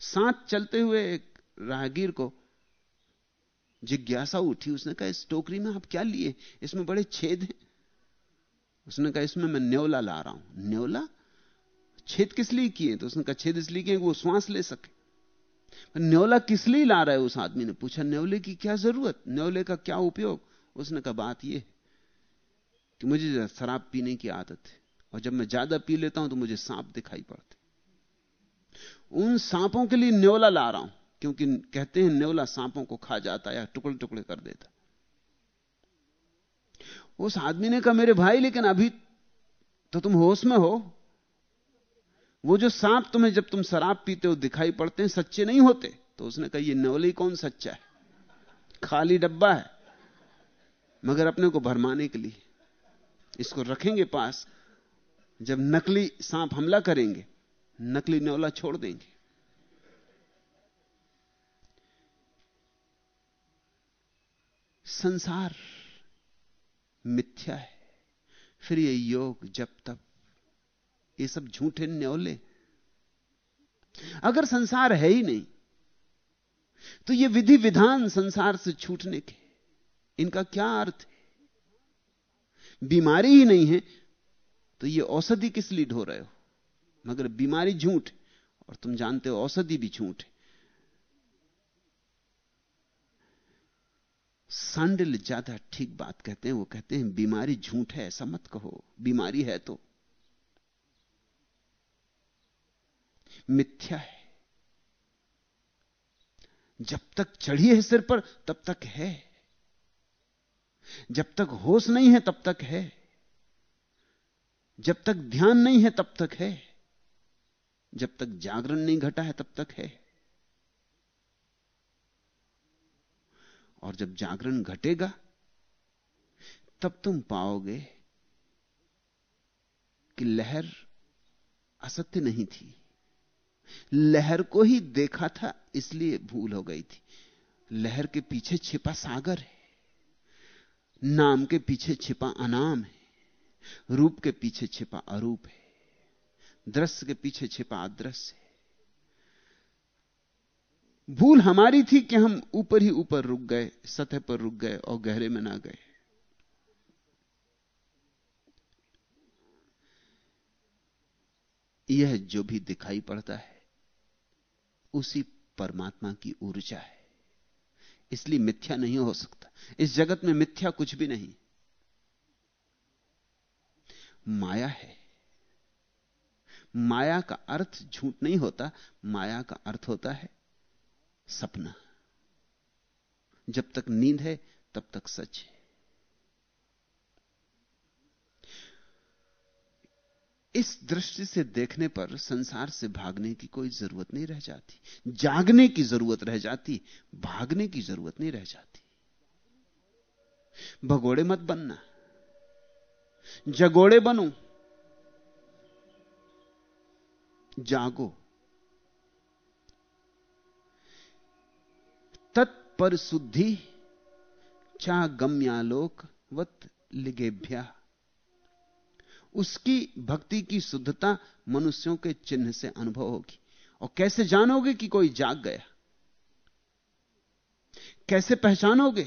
साथ चलते हुए एक राहगीर को जिज्ञासा उठी। उसने कहा, इस टोकरी में आप क्या लिए? इसमें बड़े छेद हैं। उसने कहा, इसमें मैं न्योला ला रहा हूँ। न्योला? छेद किस लिए किए? तो उसने कहा, छेद इसलिए किए वो श्वास ले सके। न्योला किस लिए ला रहा है? उस आदमी ने पूछा। न्योले की क्या ज़रूरत? न्योले का क्या उपयोग? उसने कहा, बात यह कि मुझे शराब पीने की आदत है। और जब मैं ज़्यादा पी लेता हूँ तो मुझे सांप दिखाई पड़ते उन सांपों के लिए न्योला ला रहा हूँ, क्योंकि कहते हैं न्योला सांपों को खा जाता या टुकड़े टुकड़े कर देता। उस आदमी ने कहा, मेरे भाई, लेकिन अभी तो तुम होश में हो। वो जो सांप तुम्हें जब तुम शराब पीते हो दिखाई पड़ते हैं, सच्चे नहीं होते। तो उसने कहा, ये नवली कौन सच्चा है? खाली डब्बा है, मगर अपने को भरमाने के लिए। इसको रखेंगे पास जब नकली सांप हमला करेंगे, नकली न्योला छोड़ देंगे। संसार मिथ्या है, फिर ये योग जब तब, ये सब झूठे न्योले अगर संसार है ही नहीं तो ये विधि विधान संसार से छूटने के, इनका क्या अर्थ है? बीमारी ही नहीं है तो ये औषधि किस लिए ढो रहे हो? मगर बीमारी झूठ और तुम जानते हो औषधि भी झूठ है। सांडिल ज़्यादा ठीक बात कहते हैं, वो कहते हैं, बीमारी झूठ है, ऐसा मत कहो, बीमारी है तो। मिथ्या है। जब तक चढ़ी है सिर पर, तब तक है। जब तक होश नहीं है, तब तक है। जब तक ध्यान नहीं है तब तक है। जब तक जागरण नहीं घटा है तब तक है। और जब जागरण घटेगा, तब तुम पाओगे कि लहर असत्य नहीं थी। लहर को ही देखा था, इसलिए भूल हो गई थी। लहर के पीछे छिपा सागर है। नाम के पीछे छिपा अनाम है। रूप के पीछे छिपा अरूप है। दृश्य के पीछे छिपा अदृश्य है। भूल हमारी थी कि हम ऊपर ही ऊपर रुक गए, सतह पर रुक गए और गहरे में ना गए। यह जो भी दिखाई पड़ता है, उसी परमात्मा की ऊर्जा है। इसलिए मिथ्या नहीं हो सकता। इस जगत में मिथ्या कुछ भी नहीं। माया है। माया का अर्थ झूठ नहीं होता, माया का अर्थ होता है सपना। जब तक नींद है, तब तक सच है। इस दृष्टि से देखने पर संसार से भागने की कोई ज़रूरत नहीं रह जाती। जागने की ज़रूरत रह जाती, भागने की ज़रूरत नहीं रह जाती। भगोड़े मत बनना। जगोड़े बनो। जागो। तत्पर शुद्धि चा गम्यालोक वत लिगेभ्या। उसकी भक्ति की शुद्धता मनुष्यों के चिन्ह से अनुभव होगी। और कैसे जानोगे कि कोई जाग गया? कैसे पहचानोगे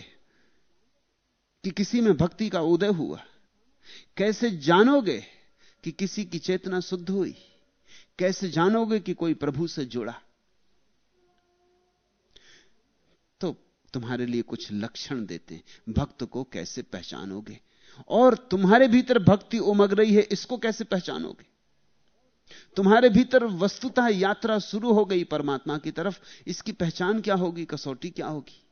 कि किसी में भक्ति का उदय हुआ? कैसे जानोगे कि किसी की चेतना शुद्ध हुई? कैसे जानोगे कि कोई प्रभु से जुड़ा? तो तुम्हारे लिए कुछ लक्षण देते भक्त को कैसे पहचानोगे? और तुम्हारे भीतर भक्ति उमग रही है, इसको कैसे पहचानोगे? तुम्हारे भीतर वस्तुतः यात्रा शुरू हो गई परमात्मा की तरफ़। इसकी पहचान क्या होगी? कसौटी क्या होगी?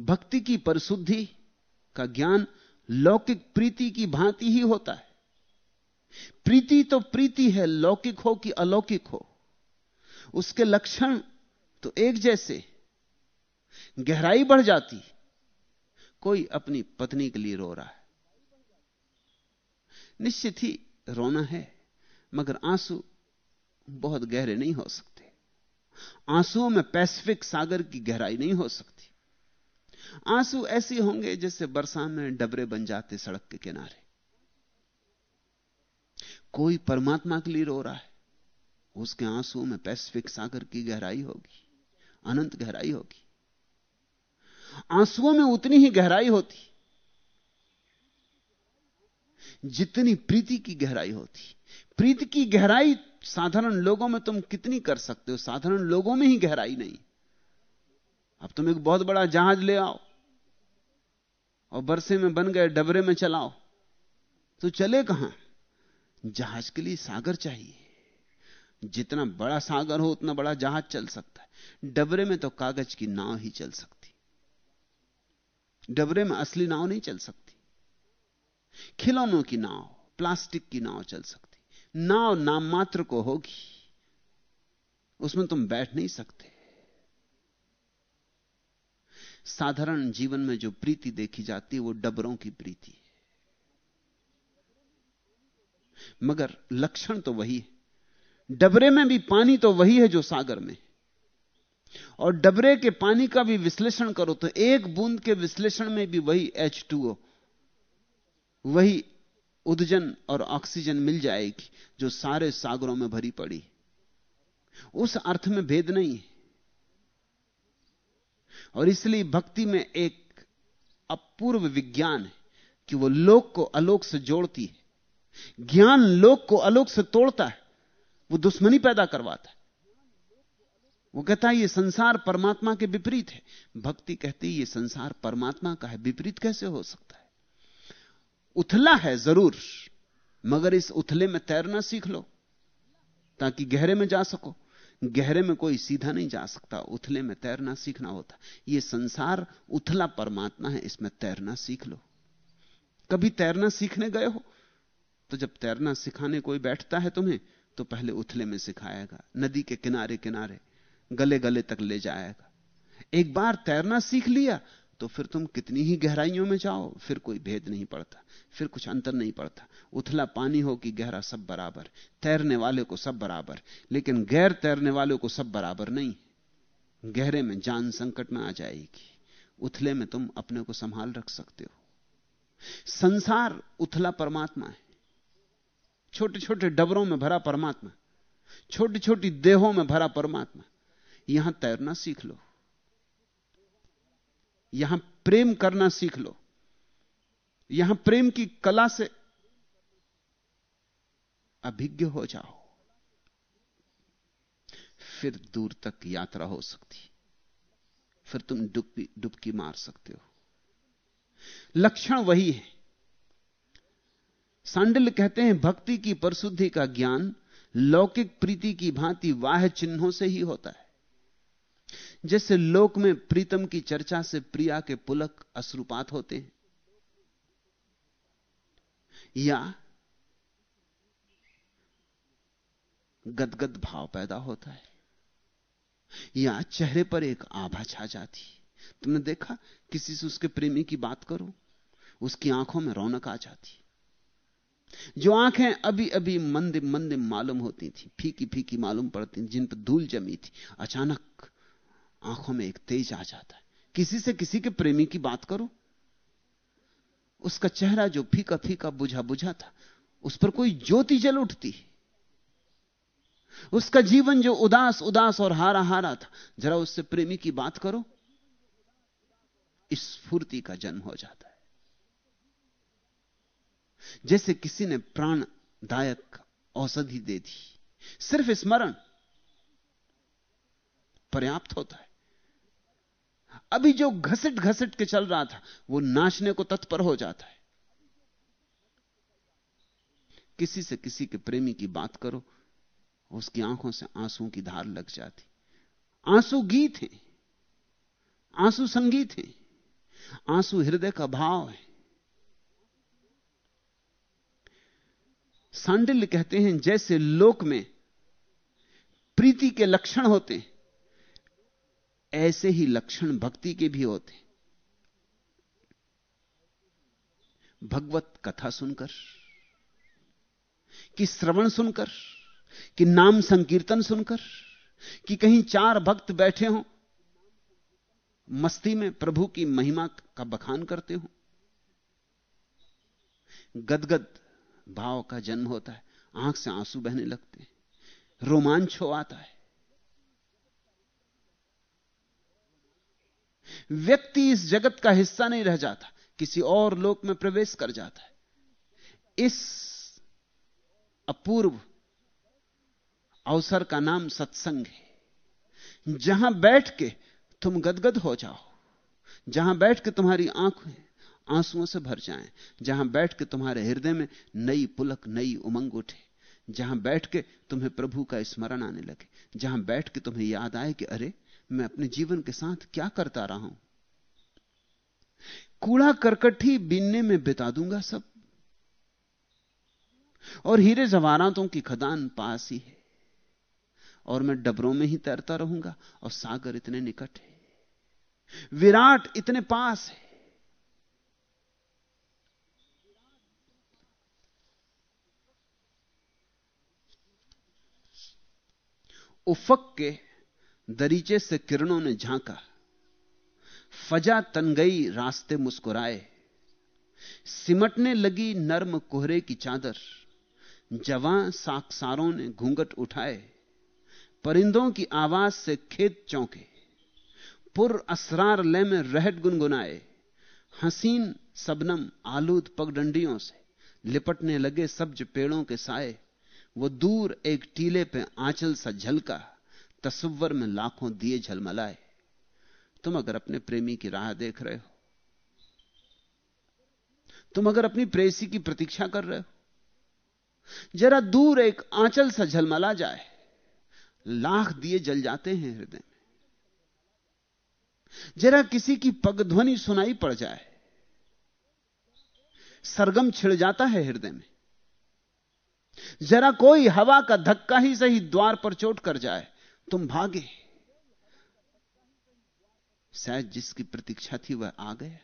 भक्ति की परिशुद्धि का ज्ञान लौकिक प्रीति की भांति ही होता है। प्रीति तो प्रीति है, लौकिक हो कि अलौकिक हो। उसके लक्षण तो एक जैसे। गहराई बढ़ जाती, कोई अपनी पत्नी के लिए रो रहा है। निश्चित ही रोना है, मगर आँसू बहुत गहरे नहीं हो सकते। आंसुओं में पैसिफिक सागर की गहराई नहीं हो सकती। आँसू ऐसे होंगे जैसे बरसा में डबरे बन जाते सड़क के किनारे। कोई परमात्मा के लिए रो रहा है, उसके आंसुओं में पैसिफिक सागर की गहराई होगी, अनंत गहराई होगी। आंसुओं में उतनी ही गहराई होती, जितनी प्रीति की गहराई होती। प्रीति की गहराई साधारण लोगों में तुम कितनी कर सकते हो? साधारण लोगों में ही गहराई नहीं। अब तुम एक बहुत बड़ा जहाज़ ले आओ और बरसे में बन गए, डबरे में चलाओ। तो चले कहाँ? जहाज़ के लिए सागर चाहिए। जितना बड़ा सागर हो, उतना बड़ा जहाज़ चल सकता है। डबरे में तो कागज़ की नाव ही चल सकती। डबरे में असली नाव नहीं चल सकती। खिलौनों की नाव, प्लास्टिक की नाव चल सकती। नाव नाम मात्र को होगी। उसमें तुम बैठ नहीं सकते। साधारण जीवन में जो प्रीति देखी जाती है, वो डबरों की प्रीति है। मगर लक्षण तो वही है। डबरे में भी पानी तो वही है जो सागर में और डबरे के पानी का भी विश्लेषण करो तो एक बूंद के विश्लेषण में भी वही एच वही उदजन और ऑक्सीजन मिल जाएगी जो सारे सागरों में भरी पड़ी उस अर्थ में भेद नहीं है। और इसलिए भक्ति में एक अपूर्व विज्ञान है कि वो लोक को अलोक से जोड़ती है। ज्ञान लोक को अलोक से तोड़ता है। वो दुश्मनी पैदा करवाता है। वो कहता है, ये संसार परमात्मा के विपरीत है। भक्ति कहती है, ये संसार परमात्मा का है। विपरीत कैसे हो सकता है? उथला है ज़रूर, मगर इस उथले में तैरना सीख लो, ताकि गहरे में जा सको। गहरे में कोई सीधा नहीं जा सकता, उथले में तैरना सीखना होता। यह संसार उथला परमात्मा है, इसमें तैरना सीख लो। कभी तैरना सीखने गए हो? तो जब तैरना सिखाने कोई बैठता है तुम्हें तो पहले उथले में सिखाएगा। नदी के किनारे किनारे गले गले तक ले जाएगा। एक बार तैरना सीख लिया तो फिर तुम कितनी ही गहराइयों में जाओ, फिर कोई भेद नहीं पड़ता, फिर कुछ अंतर नहीं पड़ता। उथला पानी हो कि गहरा सब बराबर, तैरने वाले को सब बराबर, लेकिन गैर तैरने वाले को सब बराबर नहीं। गहरे में जान संकट में आ जाएगी। उथले में तुम अपने को संभाल रख सकते हो। संसार उथला परमात्मा है। छोटे छोटे डबरों में भरा परमात्मा छोटी छोटी देहों में भरा परमात्मा। यहाँ तैरना सीख लो। यहाँ प्रेम करना सीख लो। यहाँ प्रेम की कला से अभिज्ञ हो जाओ। फिर दूर तक यात्रा हो सकती। फिर तुम डुबकी डुबकी मार सकते हो। लक्षण वही है। सांडिल कहते हैं, भक्ति की परशुद्धि का ज्ञान लौकिक प्रीति की भांति वाह चिन्हों से ही होता है। जैसे लोक में प्रीतम की चर्चा से प्रिया के पुलक अश्रुपात होते हैं। या गदगद भाव पैदा होता है। या चेहरे पर एक आभा छा जाती तुमने देखा? किसी से उसके प्रेमी की बात करो, उसकी आँखों में रौनक आ जाती जो आँखें अभी अभी मंद मंद मालूम होती थी फीकी फीकी मालूम पड़ती जिन पर धूल जमी थी, अचानक आँखों में एक तेज आ जाता है। किसी से किसी के प्रेमी की बात करो। उसका चेहरा जो फीका फीका बुझा बुझा था, उस पर कोई ज्योति जल उठती। उसका जीवन जो उदास उदास और हारा हारा था, जरा उससे प्रेमी की बात करो। स्फूर्ति का जन्म हो जाता है। जैसे किसी ने प्राणदायक औषधि दे दी, सिर्फ़ स्मरण पर्याप्त होता है। अभी जो घसट घसट के चल रहा था, वो नाचने को तत्पर हो जाता है। किसी से किसी के प्रेमी की बात करो, उसकी आँखों से आँसू की धार लग जाती। आँसू गीत हैं, आँसू संगीत हैं, आँसू हृदय का भाव है। सांडिल्य कहते हैं, जैसे लोक में प्रीति के लक्षण होते हैं ऐसे ही लक्षण भक्ति के भी होते भगवत कथा सुनकर, कि श्रवण सुनकर, कि नाम संकीर्तन सुनकर, कि कहीं चार भक्त बैठे हों, मस्ती में प्रभु की महिमा का बखान करते हो। गदगद भाव का जन्म होता है, आँख से आँसू बहने लगते हैं, रोमांच हो आता है। व्यक्ति इस जगत का हिस्सा नहीं रह जाता, किसी और लोक में प्रवेश कर जाता है। इस अपूर्व अवसर का नाम सत्संग है। जहाँ बैठ के तुम गदगद हो जाओ, जहाँ बैठ के तुम्हारी आँखें आंसुओं से भर जाएँ, जहाँ बैठ के तुम्हारे हृदय में नई पुलक, नई उमंग उठे, जहाँ बैठ के तुम्हें प्रभु का स्मरण आने लगे, जहाँ बैठ के तुम्हें याद आए कि अरे मैं अपने जीवन के साथ क्या करता रहा हूँ? कूड़ा करकट ही बीनने में बिता दूँगा सब। और हीरे जवारातों की खदान पास ही है। और मैं डबरों में ही तैरता रहूँगा और सागर इतने निकट है। विराट इतने पास है। उफक के दरीचे से किरणों ने झांका। फजा तन गई, रास्ते मुस्कुराए। सिमटने लगी नर्म कोहरे की चादर। जवां साक्षारों ने घूंघट उठाए। परिंदों की आवाज़ से खेत चौंके। पुर असरार ले में रहट गुनगुनाए। हसीन सबनम आलूद पगडंडियों से लिपटने लगे सब्ज पेड़ों के साए। वो दूर एक टीले पे आंचल सा झलका। तस्वर में लाखों दिए झलमलाए। तुम अगर अपने प्रेमी की राह देख रहे हो, तुम अगर अपनी प्रेसी की प्रतीक्षा कर रहे हो, जरा दूर एक आंचल सा झलमला जाए, लाख दिए जल जाते हैं हृदय में। जरा किसी की पगध्वनि सुनाई पड़ जाए, सरगम छिड़ जाता है हृदय में। जरा कोई हवा का धक्का ही सही द्वार पर चोट कर जाए तुम भागे। शायद जिसकी प्रतीक्षा थी वह आ गया।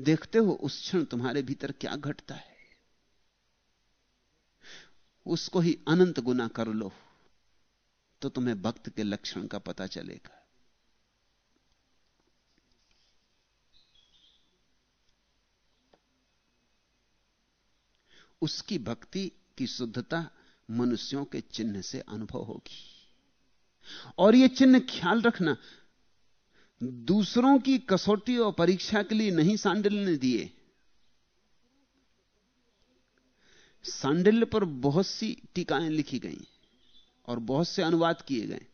देखते हो, उस क्षण तुम्हारे भीतर क्या घटता है। उसको ही अनंत गुना कर लो तो तुम्हें भक्त के लक्षण का पता चलेगा। उसकी भक्ति की शुद्धता मनुष्यों के चिन्ह से अनुभव होगी। और यह चिन्ह ख्याल रखना, दूसरों की कसौटी और परीक्षा के लिए नहीं सांडिल ने दिए। सांडिल्य पर बहुत सी टीकाएँ लिखी गई और बहुत से अनुवाद किए गए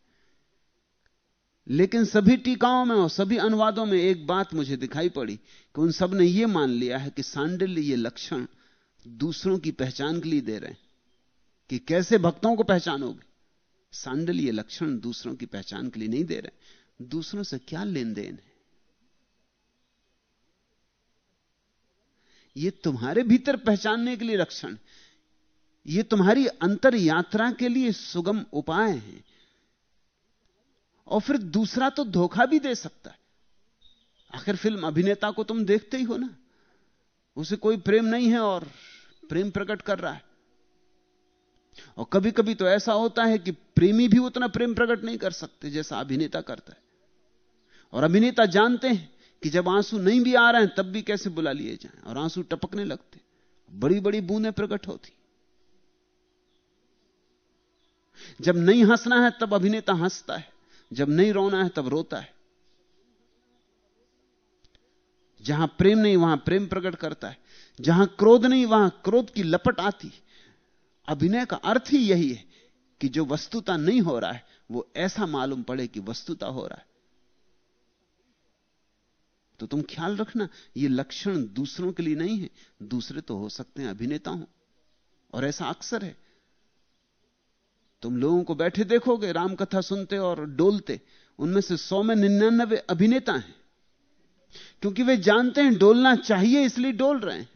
लेकिन सभी टीकाओं में और सभी अनुवादों में एक बात मुझे दिखाई पड़ी कि उन सबने यह मान लिया है कि सांडिल्य ये लक्षण दूसरों की पहचान के लिए दे रहे हैं। कि कैसे भक्तों को पहचानोगे सांडल ये लक्षण दूसरों की पहचान के लिए नहीं दे रहे। दूसरों से क्या लेन देन है? ये तुम्हारे भीतर पहचानने के लिए लक्षण। ये तुम्हारी अंतर यात्रा के लिए सुगम उपाय हैं। और फिर दूसरा तो धोखा भी दे सकता है। आखिर फ़िल्म अभिनेता को तुम देखते ही हो ना। उसे कोई प्रेम नहीं है और प्रेम प्रकट कर रहा है। और कभी कभी तो ऐसा होता है कि प्रेमी भी उतना प्रेम प्रकट नहीं कर सकते जैसा अभिनेता करता है। और अभिनेता जानते हैं कि जब आँसू नहीं भी आ रहे हैं, तब भी कैसे बुला लिए जाएँ? और आँसू टपकने लगते बड़ी बड़ी बूंदें प्रकट होती जब नहीं हंसना है, तब अभिनेता हंसता है। जब नहीं रोना है, तब रोता है। जहाँ प्रेम नहीं, वहाँ प्रेम प्रकट करता है। जहाँ क्रोध नहीं, वहाँ क्रोध की लपट आती अभिनय का अर्थ ही यही है कि जो वस्तुता नहीं हो रहा है, वो ऐसा मालूम पड़े कि वस्तुता हो रहा है। तो तुम ख्याल रखना, ये लक्षण दूसरों के लिए नहीं है, दूसरे तो हो सकते हैं अभिनेता हो। और ऐसा अक्सर है। तुम लोगों को बैठे देखोगे राम कथा सुनते और डोलते, उनमें से सौ में निन्यानबे अभिनेता हैं। क्योंकि वे जानते हैं, डोलना चाहिए, इसलिए डोल रहे हैं।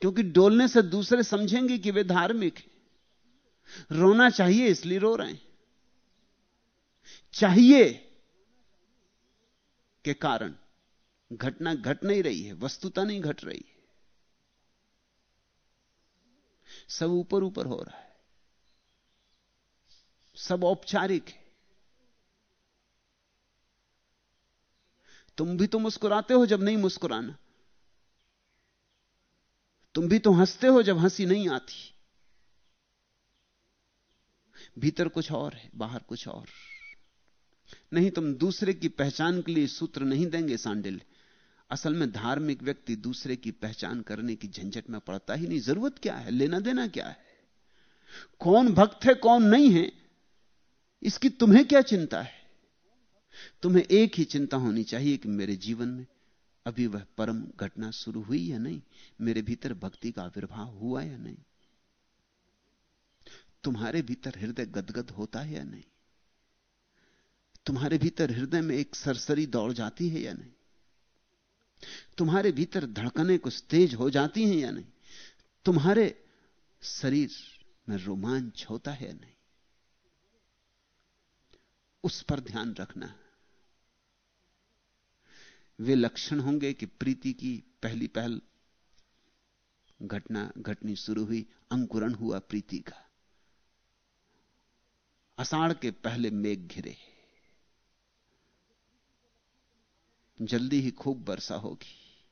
क्योंकि डोलने से दूसरे समझेंगे कि वे धार्मिक हैं। रोना चाहिए इसलिए रो रहे हैं। चाहिए के कारण घटना घट नहीं रही है, वस्तुता नहीं घट रही है। सब ऊपर ऊपर हो रहा है। सब औपचारिक है। तुम भी तो मुस्कुराते हो जब नहीं मुस्कुराना। तुम भी तो हँसते हो जब हँसी नहीं आती। भीतर कुछ और है, बाहर कुछ और। नहीं तुम दूसरे की पहचान के लिए सूत्र नहीं देंगे सांडिल। असल में धार्मिक व्यक्ति दूसरे की पहचान करने की झंझट में पड़ता ही नहीं। ज़रूरत क्या है? लेना देना क्या है? कौन भक्त है, कौन नहीं है? इसकी तुम्हें क्या चिंता है? तुम्हें एक ही चिंता होनी चाहिए कि मेरे जीवन में अभी वह परम घटना शुरू हुई या नहीं? मेरे भीतर भक्ति का आविर्भाव हुआ या नहीं? तुम्हारे भीतर हृदय गदगद होता है या नहीं? तुम्हारे भीतर हृदय में एक सरसरी दौड़ जाती है या नहीं? तुम्हारे भीतर धड़कने कुछ तेज हो जाती हैं या नहीं? तुम्हारे शरीर में रोमांच होता है या नहीं? उस पर ध्यान रखना। वे लक्षण होंगे कि प्रीति की पहली पहल घटना, घटनी शुरू हुई, अंकुरण हुआ प्रीति का। अषाढ़ के पहले मेघ घिरे। जल्दी ही खूब वर्षा होगी।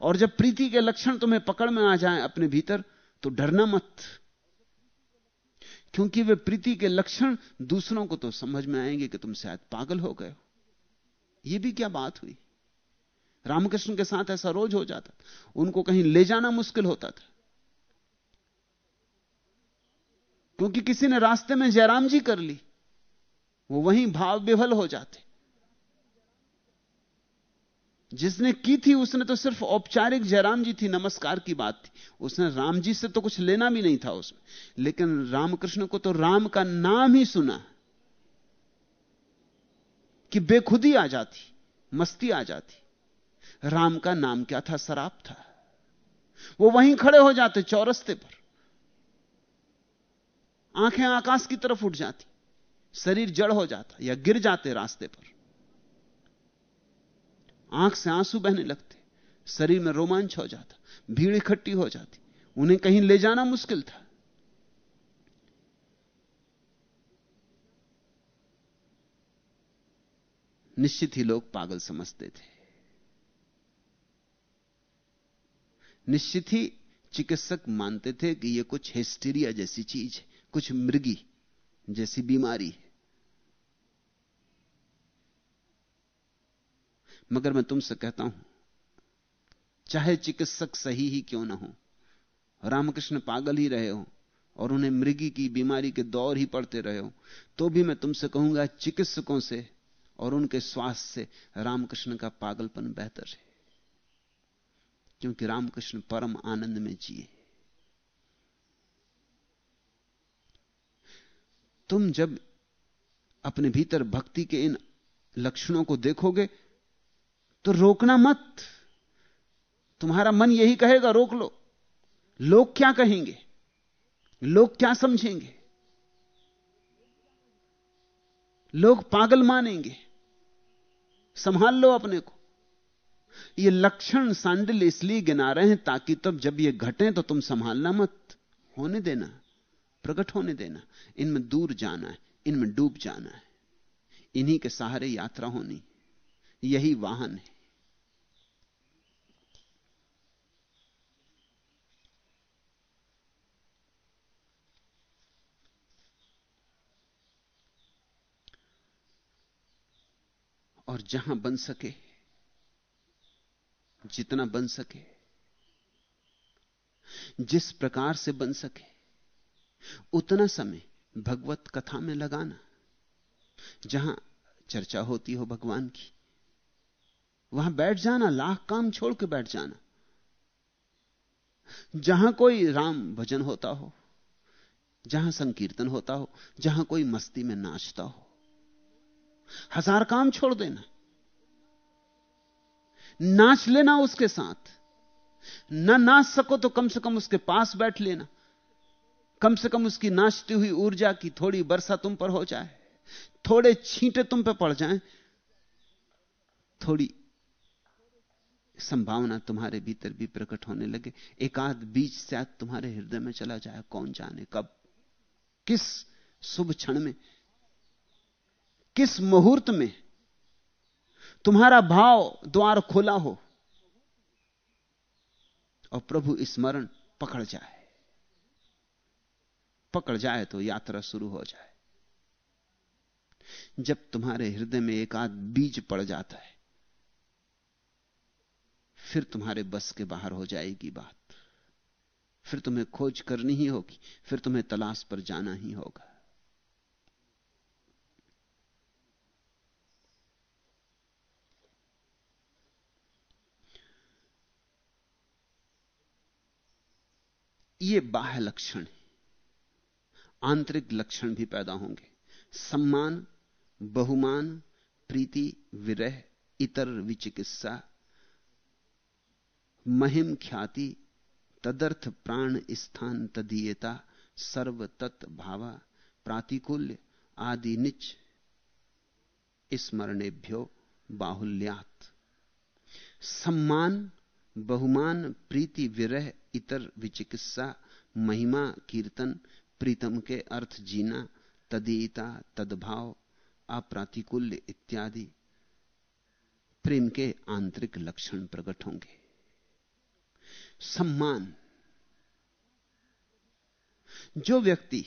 और जब प्रीति के लक्षण तुम्हें पकड़ में आ जाएँ अपने भीतर तो डरना मत। क्योंकि वे प्रीति के लक्षण दूसरों को तो समझ में आएँगे कि तुम शायद पागल हो गए हो। यह भी क्या बात हुई? रामकृष्ण के साथ ऐसा रोज हो जाता उनको कहीं ले जाना मुश्किल होता था। क्योंकि किसी ने रास्ते में जयराम जी कर ली, वो वहीं भाव विभल हो जाते। जिसने की थी उसने तो सिर्फ़ औपचारिक जयराम जी थी, नमस्कार की बात थी। उसने राम जी से तो कुछ लेना भी नहीं था उसमें। लेकिन रामकृष्ण को तो राम का नाम ही सुना कि बेखुदी आ जाती, मस्ती आ जाती। राम का नाम क्या था? शराब था। वो वहीं खड़े हो जाते चौरस्ते पर। आँखें आकाश की तरफ़ उठ जाती, शरीर जड़ हो जाता या गिर जाते रास्ते पर। आँख से आँसू बहने लगते, शरीर में रोमांच हो जाता, भीड़ इकट्ठी हो जाती, उन्हें कहीं ले जाना मुश्किल था। निश्चित ही लोग पागल समझते थे। निश्चित ही चिकित्सक मानते थे कि यह कुछ हिस्टीरिया जैसी चीज़ है, कुछ मृगी जैसी बीमारी मगर मैं तुमसे कहता हूँ, चाहे चिकित्सक सही ही क्यों ना हो, रामकृष्ण पागल ही रहे हो और उन्हें मृगी की बीमारी के दौर ही पड़ते रहे हो तो भी मैं तुमसे कहूँगा चिकित्सकों से और उनके स्वास्थ्य से रामकृष्ण का पागलपन बेहतर है। क्योंकि रामकृष्ण परम आनंद में जिए। तुम जब अपने भीतर भक्ति के इन लक्षणों को देखोगे तो रोकना मत। तुम्हारा मन यही कहेगा, रोक लो। लोग क्या कहेंगे? लोग क्या समझेंगे? लोग पागल मानेंगे। संभाल लो अपने को। ये लक्षण सांडिल इसलिए गिना रहे हैं ताकि तब जब ये घटे तो तुम संभालना मत। होने देना, प्रकट होने देना। इनमें दूर जाना है, इनमें डूब जाना है। इन्हीं के सहारे यात्रा होनी, यही वाहन है। और जहाँ बन सके जितना बन सके। जिस प्रकार से बन सके, उतना समय भगवत कथा में लगाना। जहाँ चर्चा होती हो भगवान की, वहाँ बैठ जाना, लाख काम छोड़ के बैठ जाना। जहाँ कोई राम भजन होता हो, जहाँ संकीर्तन होता हो, जहाँ कोई मस्ती में नाचता हो, हज़ार काम छोड़ देना। नाच लेना उसके साथ। न नाच सको तो कम से कम उसके पास बैठ लेना। कम से कम उसकी नाचती हुई ऊर्जा की थोड़ी वर्षा तुम पर हो जाए। थोड़े छींटे तुम पे पड़ जाएँ। थोड़ी संभावना तुम्हारे भीतर भी प्रकट होने लगे। एक आध बीज शायद तुम्हारे हृदय में चला जाए। कौन जाने कब? किस शुभ क्षण में? किस मुहूर्त में? तुम्हारा भाव द्वार खोला हो और प्रभु स्मरण पकड़ जाए। पकड़ जाए तो यात्रा शुरू हो जाए। जब तुम्हारे हृदय में एक आध बीज पड़ जाता है, फिर तुम्हारे बस के बाहर हो जाएगी बात। फिर तुम्हें खोज करनी ही होगी, फिर तुम्हें तलाश पर जाना ही होगा। ये बाह्य लक्षण है। आंतरिक लक्षण भी पैदा होंगे। सम्मान, बहुमान, प्रीति, विरह, इतर विचिकित्सा, महिम ख्याति, तदर्थ प्राण स्थान तदीयता, सर्व तत् भावा, प्रातिकूल्य आदि निच स्मरणेभ्यो बाहुल्यात। सम्मान, बहुमान, प्रीति, विरह इतर विचिकित्सा, महिमा, कीर्तन, प्रीतम के अर्थ जीना, तदीयता, तदभाव, अप्रातिकूल्य इत्यादि प्रेम के आंतरिक लक्षण प्रकट होंगे। सम्मान। जो व्यक्ति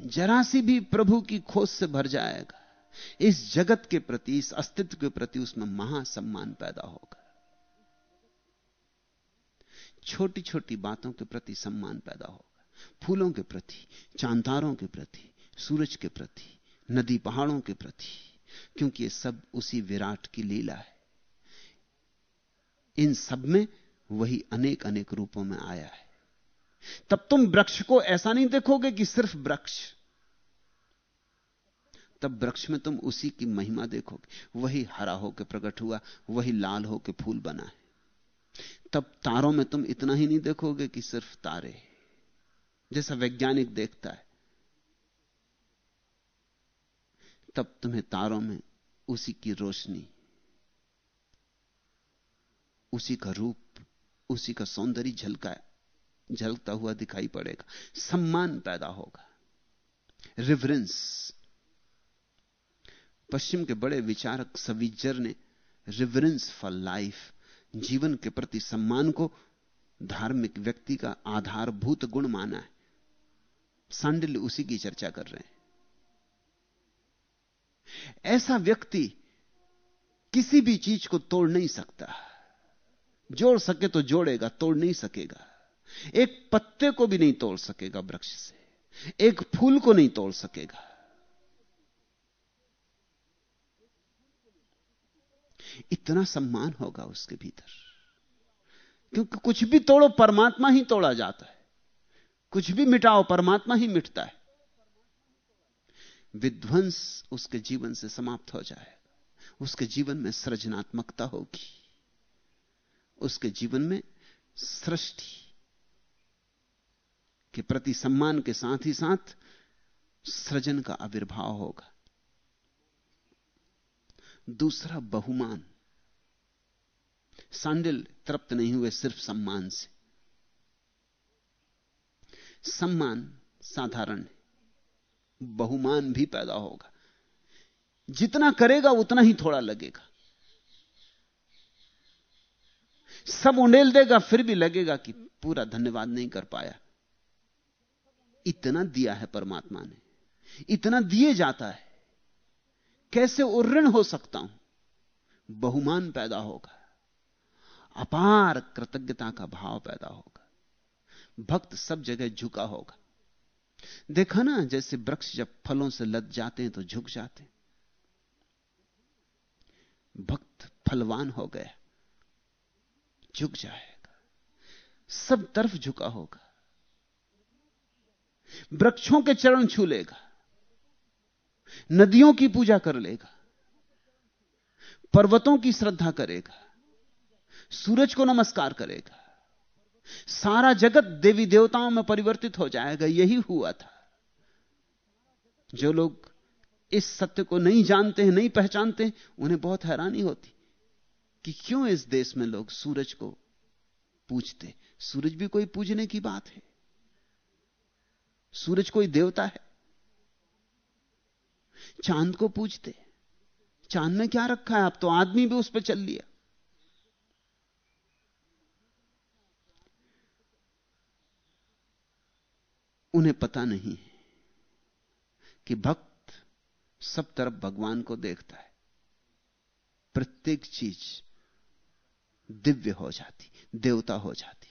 जरा सी भी प्रभु की खोज से भर जाएगा, इस जगत के प्रति, इस अस्तित्व के प्रति उसमें महासम्मान पैदा होगा। छोटी छोटी बातों के प्रति सम्मान पैदा होगा। फूलों के प्रति चांतारों के प्रति, सूरज के प्रति, नदी पहाड़ों के प्रति, क्योंकि ये सब उसी विराट की लीला है। इन सब में वही अनेक अनेक रूपों में आया है। तब तुम वृक्ष को ऐसा नहीं देखोगे कि सिर्फ़ वृक्ष। तब वृक्ष में तुम उसी की महिमा देखोगे। वही हरा होकर प्रकट हुआ, वही लाल होकर फूल बना है। तब तारों में तुम इतना ही नहीं देखोगे कि सिर्फ़ तारे जैसा वैज्ञानिक देखता है। तब तुम्हें तारों में उसी की रोशनी, उसी का रूप, उसी का सौंदर्य झलका, झलकता हुआ दिखाई पड़ेगा। सम्मान पैदा होगा। रिवरेंस। पश्चिम के बड़े विचारक सविजर ने रिवरेंस फॉर लाइफ जीवन के प्रति सम्मान को धार्मिक व्यक्ति का आधारभूत गुण माना है। सांडिल उसी की चर्चा कर रहे हैं। ऐसा व्यक्ति किसी भी चीज़ को तोड़ नहीं सकता। जोड़ सके तो जोड़ेगा, तोड़ नहीं सकेगा। एक पत्ते को भी नहीं तोड़ सकेगा वृक्ष से। एक फूल को नहीं तोड़ सकेगा। इतना सम्मान होगा उसके भीतर। क्योंकि कुछ भी तोड़ो, परमात्मा ही तोड़ा जाता है। कुछ भी मिटाओ, परमात्मा ही मिटता है। विध्वंस उसके जीवन से समाप्त हो जाएगा उसके जीवन में सृजनात्मकता होगी। उसके जीवन में सृष्टि के प्रति सम्मान के साथ ही साथ सृजन का आविर्भाव होगा। दूसरा बहुमान। सांडिल तृप्त नहीं हुए सिर्फ़ सम्मान से। सम्मान साधारण है। बहुमान भी पैदा होगा। जितना करेगा, उतना ही थोड़ा लगेगा। सब उंडेल देगा, फिर भी लगेगा कि पूरा धन्यवाद नहीं कर पाया। इतना दिया है परमात्मा ने। इतना दिए जाता है। कैसे उऋण हो सकता हूँ? बहुमान पैदा होगा। अपार कृतज्ञता का भाव पैदा होगा। भक्त सब जगह झुका होगा। देखा ना, जैसे वृक्ष जब फलों से लद जाते हैं तो झुक जाते हैं। भक्त फलवान हो गया। झुक जाएगा। सब तरफ़ झुका होगा। वृक्षों के चरण छू लेगा। नदियों की पूजा कर लेगा, पर्वतों की श्रद्धा करेगा, सूरज को नमस्कार करेगा, सारा जगत देवी देवताओं में परिवर्तित हो जाएगा। यही हुआ था। जो लोग इस सत्य को नहीं जानते हैं, नहीं पहचानते हैं, उन्हें बहुत हैरानी होती कि क्यों इस देश में लोग सूरज को पूजते? सूरज भी कोई पूजने की बात है। सूरज कोई देवता है? चाँद को पूछते चाँद में क्या रखा है? अब तो आदमी भी उस पर चल लिया। उन्हें पता नहीं है कि भक्त सब तरफ़ भगवान को देखता है। प्रत्येक चीज़ दिव्य हो जाती, देवता हो जाती।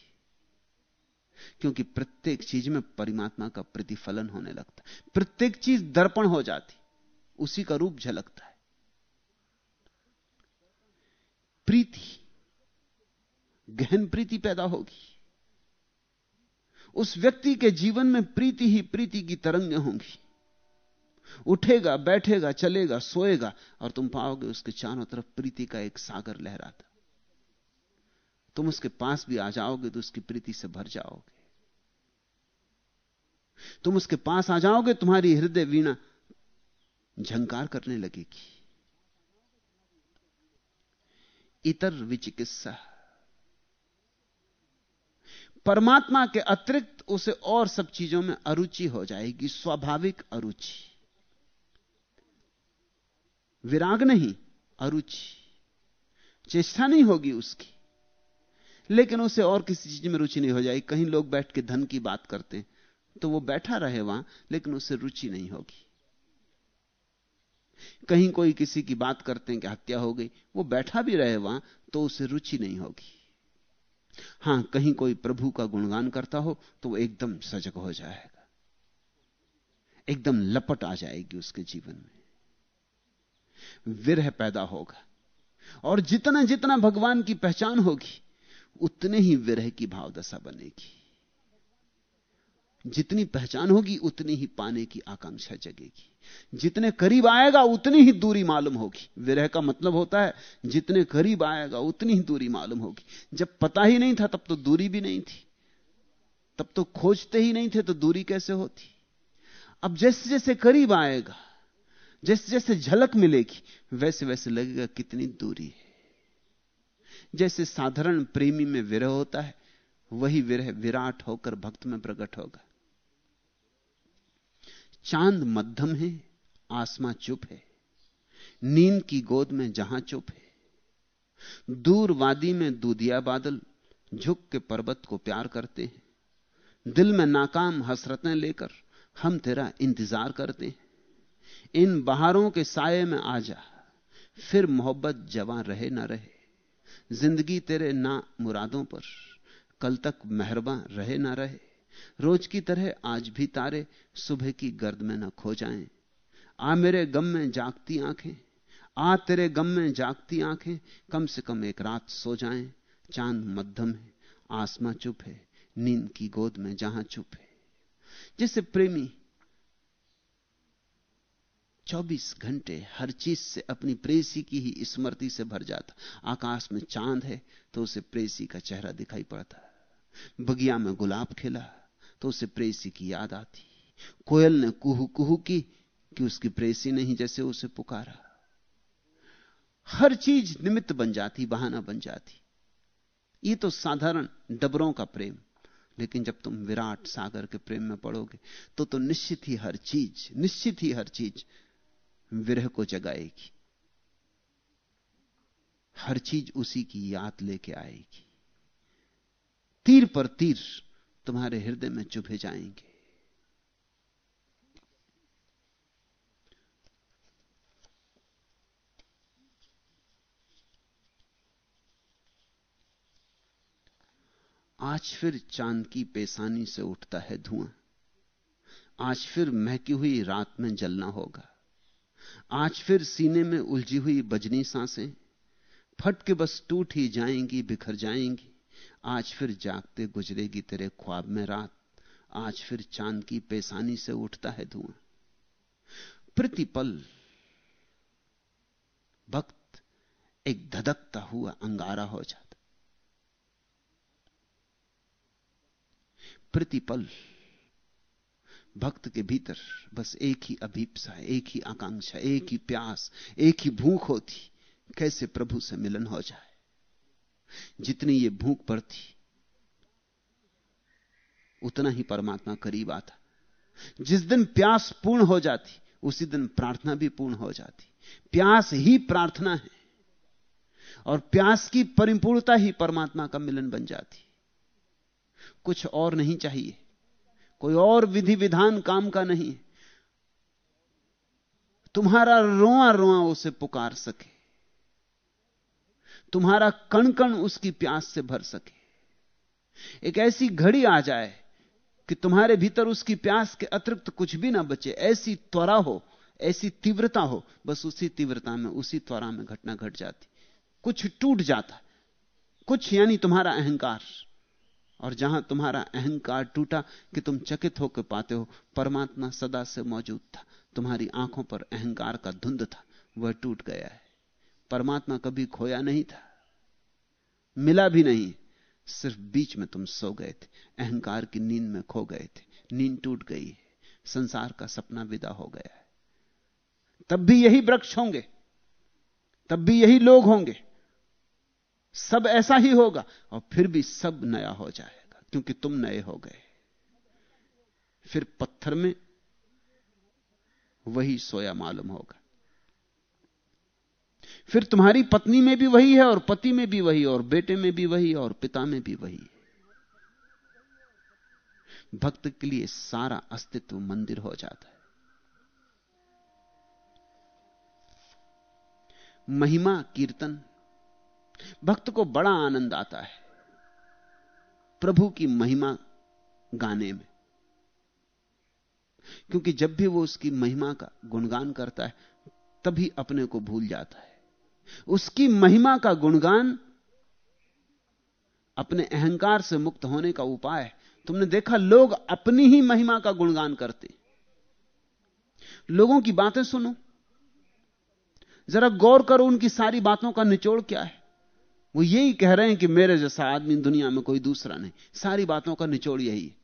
क्योंकि प्रत्येक चीज़ में परमात्मा का प्रतिफलन होने लगता प्रत्येक चीज़ दर्पण हो जाती। उसी का रूप झलकता है। प्रीति, गहन प्रीति पैदा होगी। उस व्यक्ति के जीवन में प्रीति ही प्रीति की तरंगें होंगी। उठेगा, बैठेगा, चलेगा, सोएगा और तुम पाओगे उसके चारों तरफ़ प्रीति का एक सागर लहराता। तुम उसके पास भी आ जाओगे तो उसकी प्रीति से भर जाओगे। तुम उसके पास आ जाओगे, तुम्हारी हृदय वीणा झंकार करने लगेगी। इतर विचिकित्सा। परमात्मा के अतिरिक्त उसे और सब चीज़ों में अरुचि हो जाएगी, स्वाभाविक अरुचि। विराग नहीं, अरुचि। चेष्टा नहीं होगी उसकी। लेकिन उसे और किसी चीज़ में रुचि नहीं हो जाएगी। कहीं लोग बैठ के धन की बात करते हैं तो वो बैठा रहे वहाँ, लेकिन उसे रुचि नहीं होगी। कहीं कोई किसी की बात करते हैं कि हत्या हो गई, वो बैठा भी रहे वहाँ तो उसे रुचि नहीं होगी। हाँ, कहीं कोई प्रभु का गुणगान करता हो तो वो एकदम सजग हो जाएगा। एकदम लपट आ जाएगी उसके जीवन में। विरह पैदा होगा। और जितना जितना भगवान की पहचान होगी, उतने ही विरह की भावदशा बनेगी। जितनी पहचान होगी, उतनी ही पाने की आकांक्षा जगेगी। जितने करीब आएगा, उतनी ही दूरी मालूम होगी। विरह का मतलब होता है, जितने करीब आएगा, उतनी ही दूरी मालूम होगी। जब पता ही नहीं था, तब तो दूरी भी नहीं थी। तब तो खोजते ही नहीं थे तो दूरी कैसे होती? अब जैसे जैसे करीब आएगा, जैसे जैसे झलक मिलेगी, वैसे वैसे लगेगा कितनी दूरी है। जैसे साधारण प्रेमी में विरह होता है, वही विरह विराट होकर भक्त में प्रकट होगा। चाँद मध्यम है, आसमां चुप है। नींद की गोद में जहाँ चुप है। दूर वादी में दूधिया बादल झुक के पर्वत को प्यार करते हैं। दिल में नाकाम हसरतें लेकर हम तेरा इंतज़ार करते हैं। इन बहारों के साय में आ जा, फिर मोहब्बत जवां रहे ना रहे। ज़िंदगी तेरे ना मुरादों पर, कल तक मेहरबा रहे ना रहे। रोज की तरह आज भी तारे सुबह की गर्द में न खो जाएँ। आ मेरे गम में जागती आँखें, आ तेरे गम में जागती आँखें, कम से कम एक रात सो जाएँ। चाँद मध्यम है, आसमां चुप है, नींद की गोद में जहाँ चुप है। जैसे प्रेमी 24 घंटे हर चीज़ से अपनी प्रेसी की ही स्मृति से भर जाता। आकाश में चाँद है तो उसे प्रेसी का चेहरा दिखाई पड़ता। बगिया में गुलाब खिला। तो उसे प्रेसी की याद आती। कोयल ने कुहू कुहू की कि उसकी प्रेसी नहीं जैसे उसे पुकारा। हर चीज़ निमित्त बन जाती, बहाना बन जाती। ये तो साधारण डबरों का प्रेम। लेकिन जब तुम विराट सागर के प्रेम में पड़ोगे तो तो निश्चित ही हर चीज़, निश्चित ही हर चीज़ विरह को जगाएगी। हर चीज़ उसी की याद लेके आएगी। तीर पर तीर तुम्हारे हृदय में चुभे जाएँगे। आज फिर चाँद की पेशानी से उठता है धुआँ। आज फिर महकी हुई रात में जलना होगा। आज फिर सीने में उलझी हुई बजनी साँसें। फट के बस टूट ही जाएँगी, बिखर जाएँगी। आज फिर जागते गुजरेगी तेरे ख्वाब में रात। आज फिर चाँद की पेशानी से उठता है धुआँ। प्रतिपल भक्त एक धधकता हुआ अंगारा हो जाता। प्रतिपल भक्त के भीतर बस एक ही अभीपसा, एक ही आकांक्षा, एक ही प्यास, एक ही भूख होती। कैसे प्रभु से मिलन हो जाए? जितनी ये भूख बढ़ती उतना ही परमात्मा करीब आता। जिस दिन प्यास पूर्ण हो जाती, उसी दिन प्रार्थना भी पूर्ण हो जाती। प्यास ही प्रार्थना है, और प्यास की परिपूर्णता ही परमात्मा का मिलन बन जाती। कुछ और नहीं चाहिए, कोई और विधि विधान काम का नहीं तुम्हारा रोआ रोआ उसे पुकार सके तुम्हारा कण कण उसकी प्यास से भर सके। एक ऐसी घड़ी आ जाए कि तुम्हारे भीतर उसकी प्यास के अतिरिक्त कुछ भी ना बचे। ऐसी त्वरा हो, ऐसी तीव्रता हो, बस उसी तीव्रता में, उसी त्वरा में घटना घट जाती। कुछ टूट जाता। कुछ यानी तुम्हारा अहंकार। और जहाँ तुम्हारा अहंकार टूटा कि तुम चकित होकर पाते हो, परमात्मा सदा से मौजूद था। तुम्हारी आँखों पर अहंकार का धुंध था, वह टूट गया है। परमात्मा कभी खोया नहीं था। मिला भी नहीं। सिर्फ़ बीच में तुम सो गए थे। अहंकार की नींद में खो गए थे। नींद टूट गई। है संसार का सपना विदा हो गया है। तब भी यही वृक्ष होंगे। तब भी यही लोग होंगे। सब ऐसा ही होगा और फिर भी सब नया हो जाएगा, क्योंकि तुम नए हो गए। फिर पत्थर में वही सोया मालूम होगा। फिर तुम्हारी पत्नी में भी वही है और पति में भी वही और बेटे में भी वही और पिता में भी वही है। भक्त के लिए सारा अस्तित्व मंदिर हो जाता है। महिमा, कीर्तन, भक्त को बड़ा आनंद आता है। प्रभु की महिमा गाने में। क्योंकि जब भी वो उसकी महिमा का गुणगान करता है, तभी अपने को भूल जाता है। उसकी महिमा का गुणगान अपने अहंकार से मुक्त होने का उपाय है। तुमने देखा, लोग अपनी ही महिमा का गुणगान करते। लोगों की बातें सुनो। जरा गौर करो, उनकी सारी बातों का निचोड़ क्या है? वो यही कह रहे हैं कि मेरे जैसा आदमी दुनिया में कोई दूसरा नहीं। सारी बातों का निचोड़ यही है।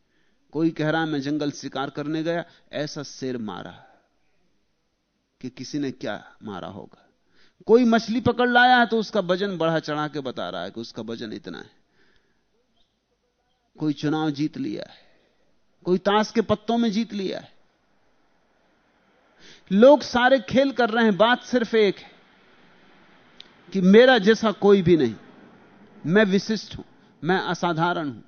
कोई कह रहा, मैं जंगल शिकार करने गया, ऐसा शेर मारा कि किसी ने क्या मारा होगा? कोई मछली पकड़ लाया है तो उसका वज़न बढ़ा चढ़ा के बता रहा है कि उसका वज़न इतना है। कोई चुनाव जीत लिया है। कोई ताश के पत्तों में जीत लिया है। लोग सारे खेल कर रहे हैं, बात सिर्फ़ एक है कि मेरा जैसा कोई भी नहीं। मैं विशिष्ट हूँ, मैं असाधारण हूँ।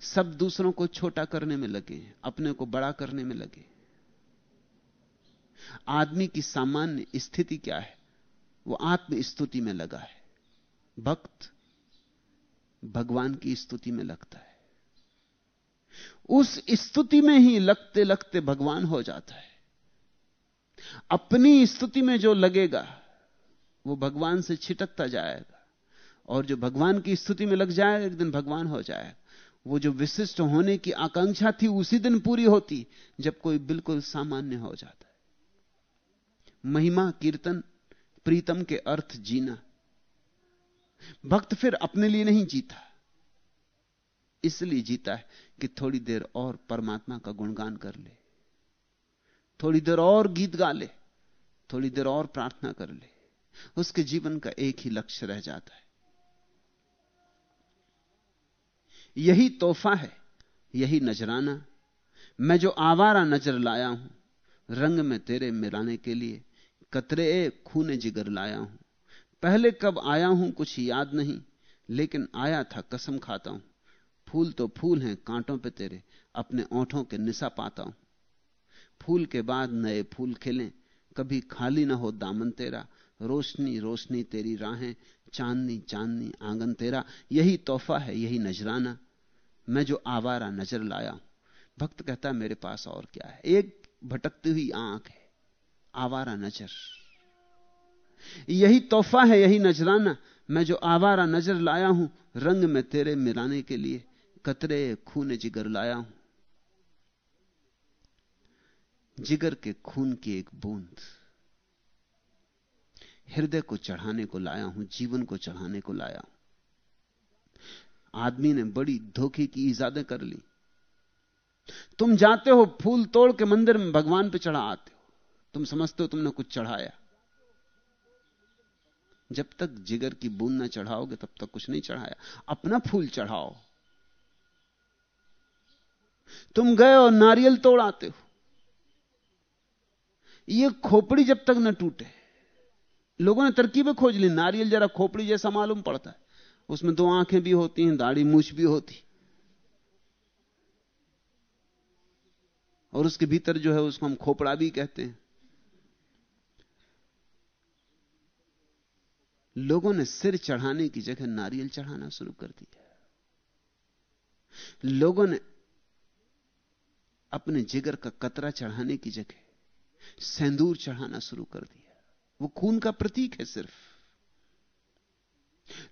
सब दूसरों को छोटा करने में लगे अपने को बड़ा करने में लगे आदमी की सामान्य स्थिति क्या है? वो आत्म स्तुति में लगा है। भक्त भगवान की स्तुति में लगता है। उस स्तुति में ही लगते लगते भगवान हो जाता है। अपनी स्तुति में जो लगेगा, वो भगवान से छिटकता जाएगा। और जो भगवान की स्तुति में लग जाएगा, एक दिन भगवान हो जाएगा। वो जो विशिष्ट होने की आकांक्षा थी, उसी दिन पूरी होती, जब कोई बिल्कुल सामान्य हो जाता। महिमा, कीर्तन, प्रीतम के अर्थ जीना। भक्त फिर अपने लिए नहीं जीता। इसलिए जीता है कि थोड़ी देर और परमात्मा का गुणगान कर ले। थोड़ी देर और गीत गा ले, थोड़ी देर और प्रार्थना कर ले। उसके जीवन का एक ही लक्ष्य रह जाता है। यही तोहफा है, यही नजराना। मैं जो आवारा नज़र लाया हूँ रंग में तेरे मिलाने के लिए कतरे खूने जिगर लाया हूँ। पहले कब आया हूँ कुछ याद नहीं, लेकिन आया था कसम खाता हूँ। फूल तो फूल हैं कांटों पे तेरे, अपने ओंठों के निशा पाता हूँ। फूल के बाद नए फूल खिलें, कभी खाली ना हो दामन तेरा। रोशनी रोशनी तेरी राहें, चांदनी चांदनी आँगन तेरा। यही तोहफा है, यही नजराना। मैं जो आवारा नज़र लाया हूँ। भक्त कहता है, मेरे पास और क्या है? एक भटकती हुई आँख है, आवारा नज़र। यही तोहफा है, यही नजराना। मैं जो आवारा नज़र लाया हूँ, रंग में तेरे मिलाने के लिए, कतरे खून जिगर लाया हूँ। जिगर के खून की एक बूंद। हृदय को चढ़ाने को लाया हूँ, जीवन को चढ़ाने को लाया हूँ। आदमी ने बड़ी धोखे की इजादे कर ली। तुम जाते हो फूल तोड़ के मंदिर में भगवान पे चढ़ा आते हो। तुम समझते हो तुमने कुछ चढ़ाया। जब तक जिगर की बूंद ना चढ़ाओगे, तब तक कुछ नहीं चढ़ाया। अपना फूल चढ़ाओ। तुम गए और नारियल तोड़ आते हो। यह खोपड़ी जब तक ना टूटे, लोगों ने तरकीबें खोज ली, नारियल जरा खोपड़ी जैसा मालूम पड़ता है। उसमें दो आँखें भी होती हैं, दाढ़ी, मूछ भी होती। और उसके भीतर जो है उसको हम खोपड़ा भी कहते हैं। लोगों ने सिर चढ़ाने की जगह नारियल चढ़ाना शुरू कर दिया। लोगों ने अपने जिगर का कतरा चढ़ाने की जगह सेंदूर चढ़ाना शुरू कर दिया। वो खून का प्रतीक है सिर्फ़।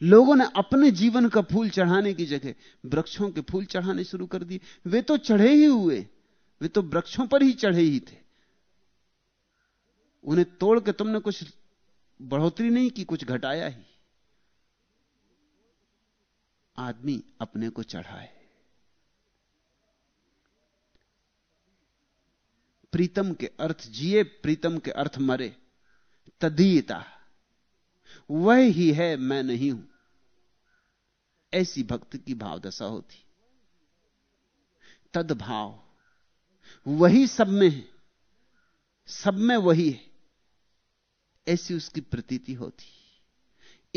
लोगों ने अपने जीवन का फूल चढ़ाने की जगह वृक्षों के फूल चढ़ाने शुरू कर दिए। वे तो चढ़े ही हुए। वे तो वृक्षों पर ही चढ़े ही थे। उन्हें तोड़ के तुमने कुछ बढ़ोतरी नहीं की, कुछ घटाया ही। आदमी अपने को चढ़ाए। प्रीतम के अर्थ जिए, प्रीतम के अर्थ मरे। तदीयता। वह ही है, मैं नहीं हूँ। ऐसी भक्त की भावदशा होती। तदभाव। वही सब में है। सब में वही है। ऐसी उसकी प्रतीति होती।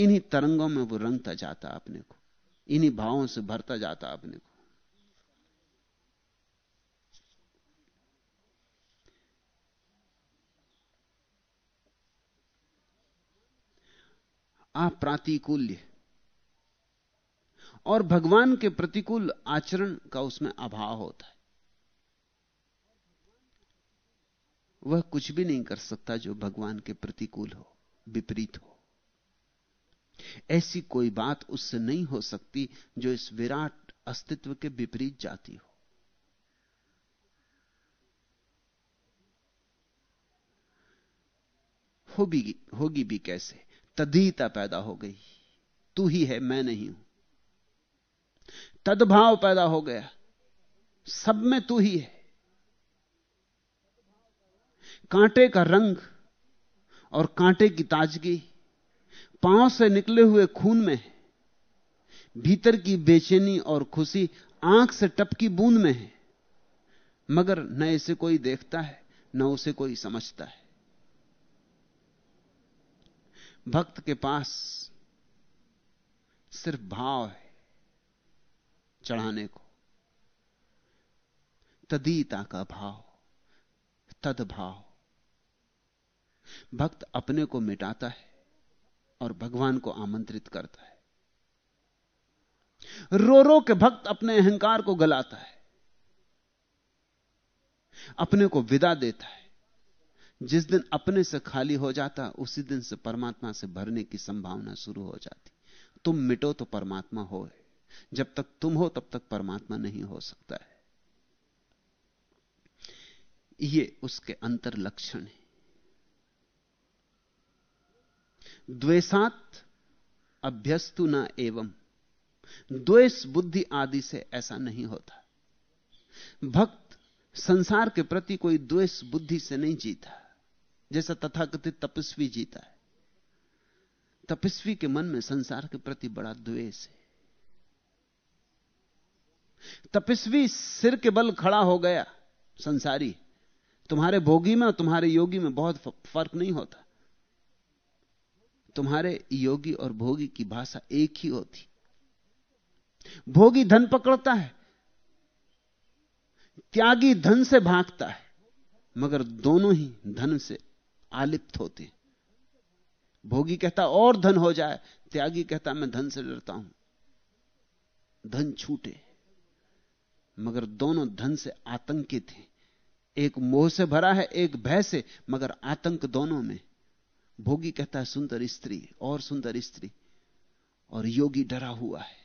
इन्हीं तरंगों में वो रंगता जाता अपने को। इन्हीं भावों से भरता जाता अपने को। अप्रातिकूल्य और भगवान के प्रतिकूल आचरण का उसमें अभाव होता है। वह कुछ भी नहीं कर सकता जो भगवान के प्रतिकूल हो, विपरीत हो। ऐसी कोई बात उससे नहीं हो सकती जो इस विराट अस्तित्व के विपरीत जाती हो। होगी होगी भी कैसे? तदीता पैदा हो गई। तू ही है, मैं नहीं हूँ। तदभाव पैदा हो गया। सब में तू ही है। कांटे का रंग और कांटे की ताजगी पाँव से निकले हुए खून में है, भीतर की बेचैनी और खुशी आँख से टपकी बूंद में है, मगर न इसे कोई देखता है, न उसे कोई समझता है। भक्त के पास सिर्फ़ भाव है चढ़ाने को तदीता का भाव, तदभाव। भक्त अपने को मिटाता है और भगवान को आमंत्रित करता है। रो रो के भक्त अपने अहंकार को गलाता है, अपने को विदा देता है। जिस दिन अपने से खाली हो जाता, उसी दिन से परमात्मा से भरने की संभावना शुरू हो जाती। तुम मिटो तो परमात्मा हो। जब तक तुम हो, तब तक परमात्मा नहीं हो सकता है। ये उसके अंतर लक्षण है। द्वेषात अभ्यस्तु न एवं। द्वेष बुद्धि आदि से ऐसा नहीं होता। भक्त संसार के प्रति कोई द्वेष बुद्धि से नहीं जीता। जैसा तथाकथित तपस्वी जीता है। तपस्वी के मन में संसार के प्रति बड़ा द्वेष है। तपस्वी सिर के बल खड़ा हो गया, संसारी। तुम्हारे भोगी में और तुम्हारे योगी में बहुत फ़र्क नहीं होता। तुम्हारे योगी और भोगी की भाषा एक ही होती। भोगी धन पकड़ता है, त्यागी धन से भागता है, मगर दोनों ही धन से आलिप्त होते हैं। भोगी कहता, और धन हो जाए, त्यागी कहता, मैं धन से डरता हूँ। धन छूटे, मगर दोनों धन से आतंकित हैं। एक मोह से भरा है, एक भय से, मगर आतंक दोनों में भोगी कहता है, सुंदर स्त्री, और सुंदर स्त्री। और योगी डरा हुआ है।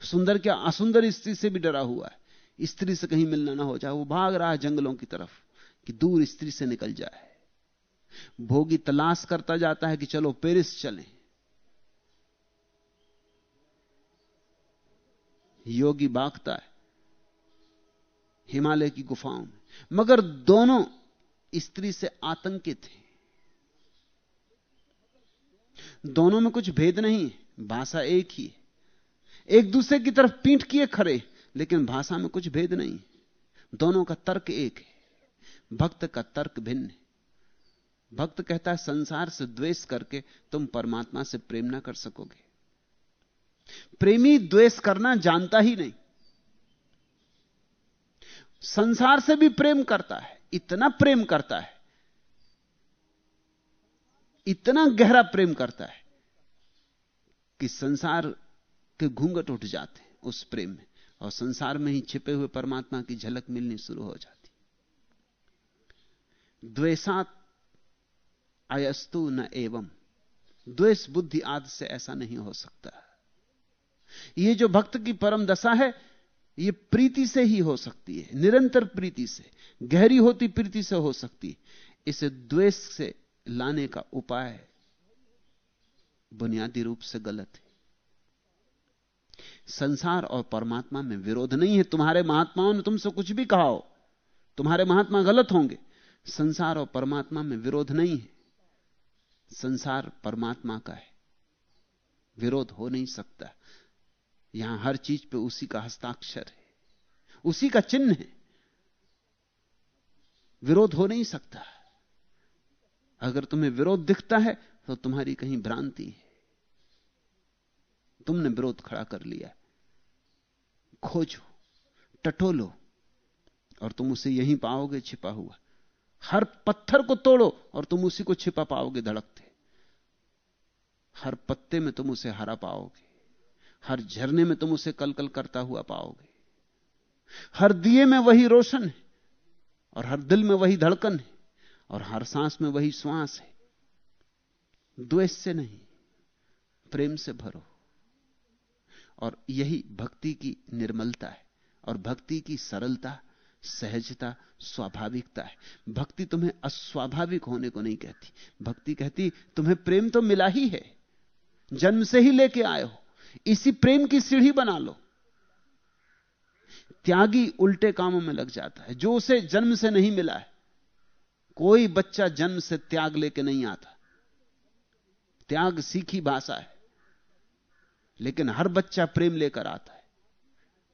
सुंदर क्या? असुंदर स्त्री से भी डरा हुआ है। स्त्री से कहीं मिलना ना हो जाए, वो भाग रहा है जंगलों की तरफ़ कि दूर स्त्री से निकल जाए। भोगी तलाश करता जाता है कि चलो पेरिस चलें। योगी बागता है, हिमालय की गुफाओं में। मगर दोनों स्त्री से आतंकित हैं। दोनों में कुछ भेद नहीं है भाषा एक ही है। एक दूसरे की तरफ़ पीठ किए खड़े, लेकिन भाषा में कुछ भेद नहीं। दोनों का तर्क एक है। भक्त का तर्क भिन्न है। भक्त कहता है, संसार से द्वेष करके तुम परमात्मा से प्रेम ना कर सकोगे। प्रेमी द्वेष करना जानता ही नहीं। संसार से भी प्रेम करता है, इतना प्रेम करता है इतना गहरा प्रेम करता है कि संसार के घूंघट उठ जाते हैं उस प्रेम में और संसार में ही छिपे हुए परमात्मा की झलक मिलनी शुरू हो जाती द्वेषात अयस्तु न एवं। द्वेष बुद्धि आदि से ऐसा नहीं हो सकता। यह जो भक्त की परम दशा है यह प्रीति से ही हो सकती है, निरंतर प्रीति से, गहरी होती प्रीति से हो सकती है। इसे द्वेष से लाने का उपाय बुनियादी रूप से गलत है। संसार और परमात्मा में विरोध नहीं है। तुम्हारे महात्माओं ने तुमसे कुछ भी कहा हो, तुम्हारे महात्मा गलत होंगे। संसार और परमात्मा में विरोध नहीं है। संसार परमात्मा का है। विरोध हो नहीं सकता। यहाँ हर चीज़ पे उसी का हस्ताक्षर है। उसी का चिन्ह है। विरोध हो नहीं सकता। अगर तुम्हें विरोध दिखता है तो तुम्हारी कहीं भ्रांति है। तुमने विरोध खड़ा कर लिया खोजो, टटोलो, और तुम उसे यहीं पाओगे, छिपा हुआ। हर पत्थर को तोड़ो, और तुम उसी को छिपा पाओगे, धड़कते। हर पत्ते में तुम उसे हरा पाओगे। हर झरने में तुम उसे कलकल करता हुआ पाओगे। हर दिए में वही रोशन है, और हर दिल में वही धड़कन है। और हर सांस में वही श्वास है। द्वेष से नहीं, प्रेम से भरो। और यही भक्ति की निर्मलता है और भक्ति की सरलता, सहजता, स्वाभाविकता है। भक्ति तुम्हें अस्वाभाविक होने को नहीं कहती। भक्ति कहती, तुम्हें प्रेम तो मिला ही है। जन्म से ही लेके आए हो। इसी प्रेम की सीढ़ी बना लो। त्यागी उल्टे कामों में लग जाता है। जो उसे जन्म से नहीं मिला है कोई बच्चा जन्म से त्याग लेके नहीं आता। त्याग सीखी भाषा है, लेकिन हर बच्चा प्रेम लेकर आता है।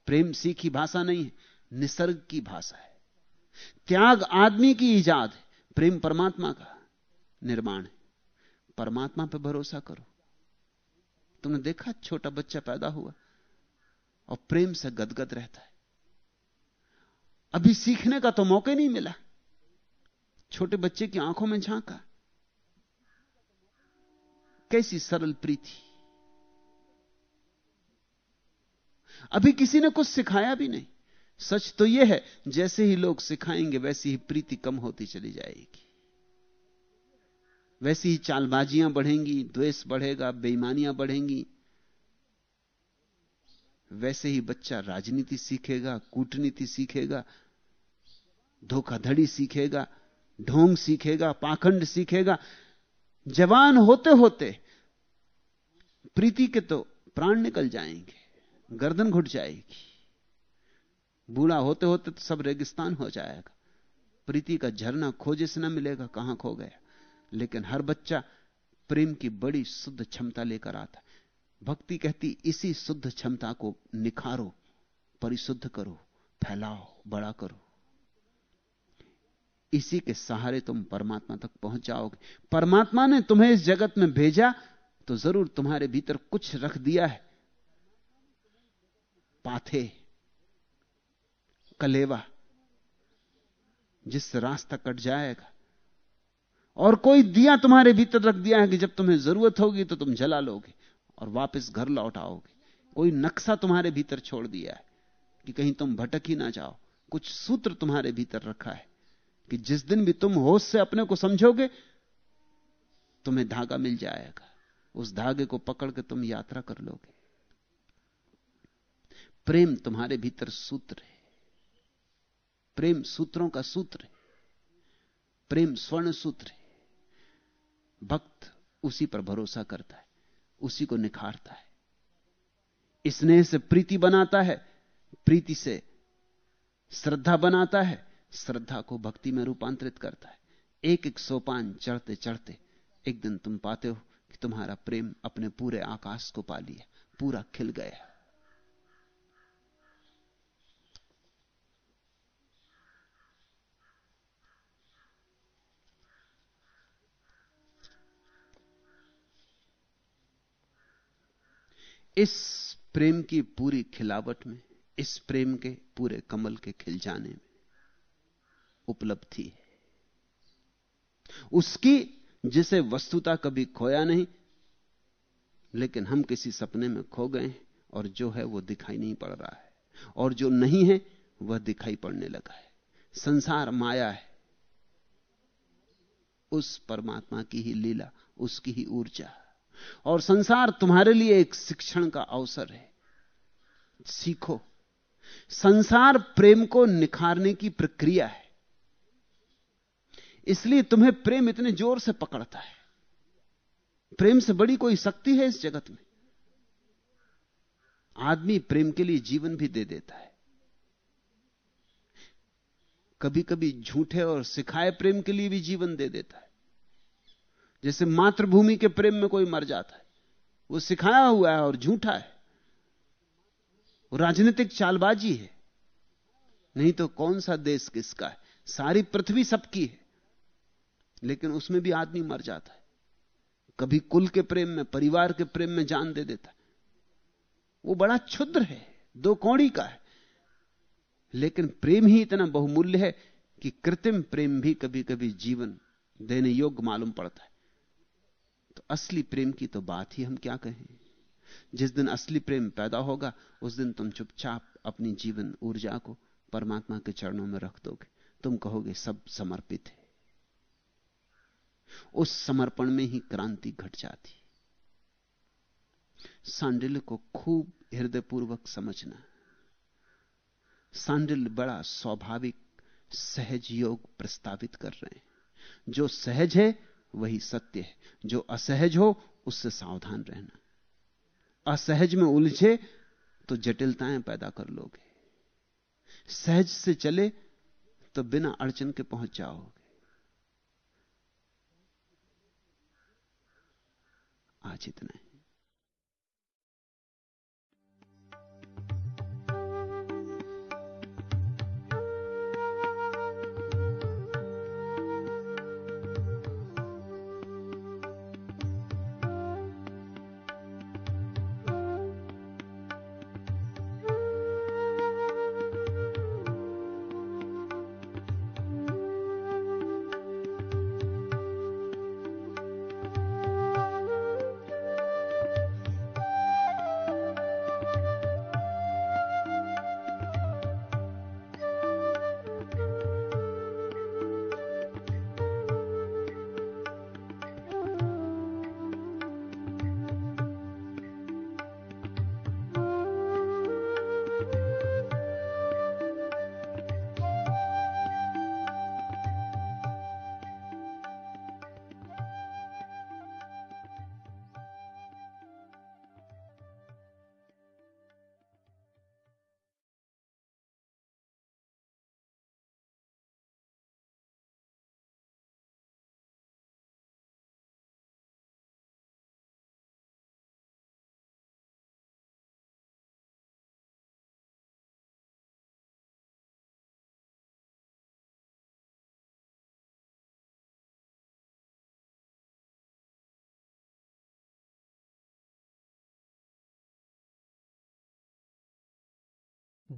प्रेम सीखी भाषा नहीं है, निसर्ग की भाषा है। त्याग आदमी की ईजाद है, प्रेम परमात्मा का निर्माण है। परमात्मा पर भरोसा करो। तुमने देखा छोटा बच्चा पैदा हुआ और प्रेम से गदगद रहता है। अभी सीखने का तो मौका नहीं मिला। छोटे बच्चे की आँखों में झांका। कैसी सरल प्रीति। अभी किसी ने कुछ सिखाया भी नहीं। सच तो यह है, जैसे ही लोग सिखाएँगे, वैसी ही प्रीति कम होती चली जाएगी। वैसी ही चालबाजियाँ बढ़ेंगी, द्वेष बढ़ेगा, बेईमानियाँ बढ़ेंगी। वैसे ही बच्चा राजनीति सीखेगा, कूटनीति सीखेगा, धोखाधड़ी सीखेगा ढोंग सीखेगा, पाखंड सीखेगा। जवान होते होते प्रीति के तो प्राण निकल जाएँगे, गर्दन घुट जाएगी। बूढ़ा होते होते तो सब रेगिस्तान हो जाएगा। प्रीति का झरना खोजे से ना मिलेगा, कहाँ खो गया। लेकिन हर बच्चा प्रेम की बड़ी शुद्ध क्षमता लेकर आता भक्ति कहती, इसी शुद्ध क्षमता को निखारो, परिशुद्ध करो, फैलाओ, बड़ा करो। इसी के सहारे तुम परमात्मा तक पहुँच जाओगे। परमात्मा ने तुम्हें इस जगत में भेजा तो ज़रूर तुम्हारे भीतर कुछ रख दिया है। पाथे, कलेवा जिससे रास्ता कट जाएगा। और कोई दिया तुम्हारे भीतर रख दिया है कि जब तुम्हें ज़रूरत होगी तो तुम जला लोगे और वापस घर लौट आओगे। कोई नक्शा तुम्हारे भीतर छोड़ दिया है कि कहीं तुम भटक ही ना जाओ। कुछ सूत्र तुम्हारे भीतर रखा है। कि जिस दिन भी तुम होश से अपने को समझोगे, तुम्हें धागा मिल जाएगा। उस धागे को पकड़ के तुम यात्रा कर लोगे। प्रेम तुम्हारे भीतर सूत्र है। प्रेम सूत्रों का सूत्र है। प्रेम स्वर्ण सूत्र है। भक्त उसी पर भरोसा करता है, उसी को निखारता है। स्नेह से प्रीति बनाता है, प्रीति से श्रद्धा बनाता है श्रद्धा को भक्ति में रूपांतरित करता है। एक एक सोपान चढ़ते चढ़ते एक दिन तुम पाते हो कि तुम्हारा प्रेम अपने पूरे आकाश को पा लिया, पूरा खिल गया। इस प्रेम की पूरी खिलावट में, इस प्रेम के पूरे कमल के खिल जाने में उपलब्धि है। उसकी जिसे वस्तुता कभी खोया नहीं, लेकिन हम किसी सपने में खो गए हैं और जो है वो दिखाई नहीं पड़ रहा है। और जो नहीं है, वह दिखाई पड़ने लगा है। संसार माया है। उस परमात्मा की ही लीला, उसकी ही ऊर्जा। और संसार तुम्हारे लिए एक शिक्षण का अवसर है। सीखो। संसार प्रेम को निखारने की प्रक्रिया है। इसलिए तुम्हें प्रेम इतने ज़ोर से पकड़ता है। प्रेम से बड़ी कोई शक्ति है इस जगत में। आदमी प्रेम के लिए जीवन भी दे देता है। कभी कभी झूठे और सिखाए प्रेम के लिए भी जीवन दे देता है। जैसे मातृभूमि के प्रेम में कोई मर जाता है, वो सिखाया हुआ है और झूठा है। वो राजनीतिक चालबाजी है। नहीं तो कौन सा देश किसका है? सारी पृथ्वी सबकी है। लेकिन उसमें भी आदमी मर जाता है। कभी कुल के प्रेम में, परिवार के प्रेम में जान दे देता है। वो बड़ा क्षुद्र है, दो कौड़ी का है। लेकिन प्रेम ही इतना बहुमूल्य है कि कृत्रिम प्रेम भी कभी कभी जीवन देने योग्य मालूम पड़ता है। तो असली प्रेम की तो बात ही हम क्या कहें? जिस दिन असली प्रेम पैदा होगा, उस दिन तुम चुपचाप अपनी जीवन ऊर्जा को परमात्मा के चरणों में रख दोगे। तुम कहोगे, सब समर्पित है। उस समर्पण में ही क्रांति घट जाती। सांडिल को खूब हृदयपूर्वक समझना। सांडिल बड़ा स्वाभाविक, सहज योग प्रस्तावित कर रहे हैं। जो सहज है, वही सत्य है। जो असहज हो, उससे सावधान रहना। असहज में उलझे तो जटिलताएँ पैदा कर लोगे। सहज से चले तो बिना अड़चन के पहुँच जाओगे। आज इतना है।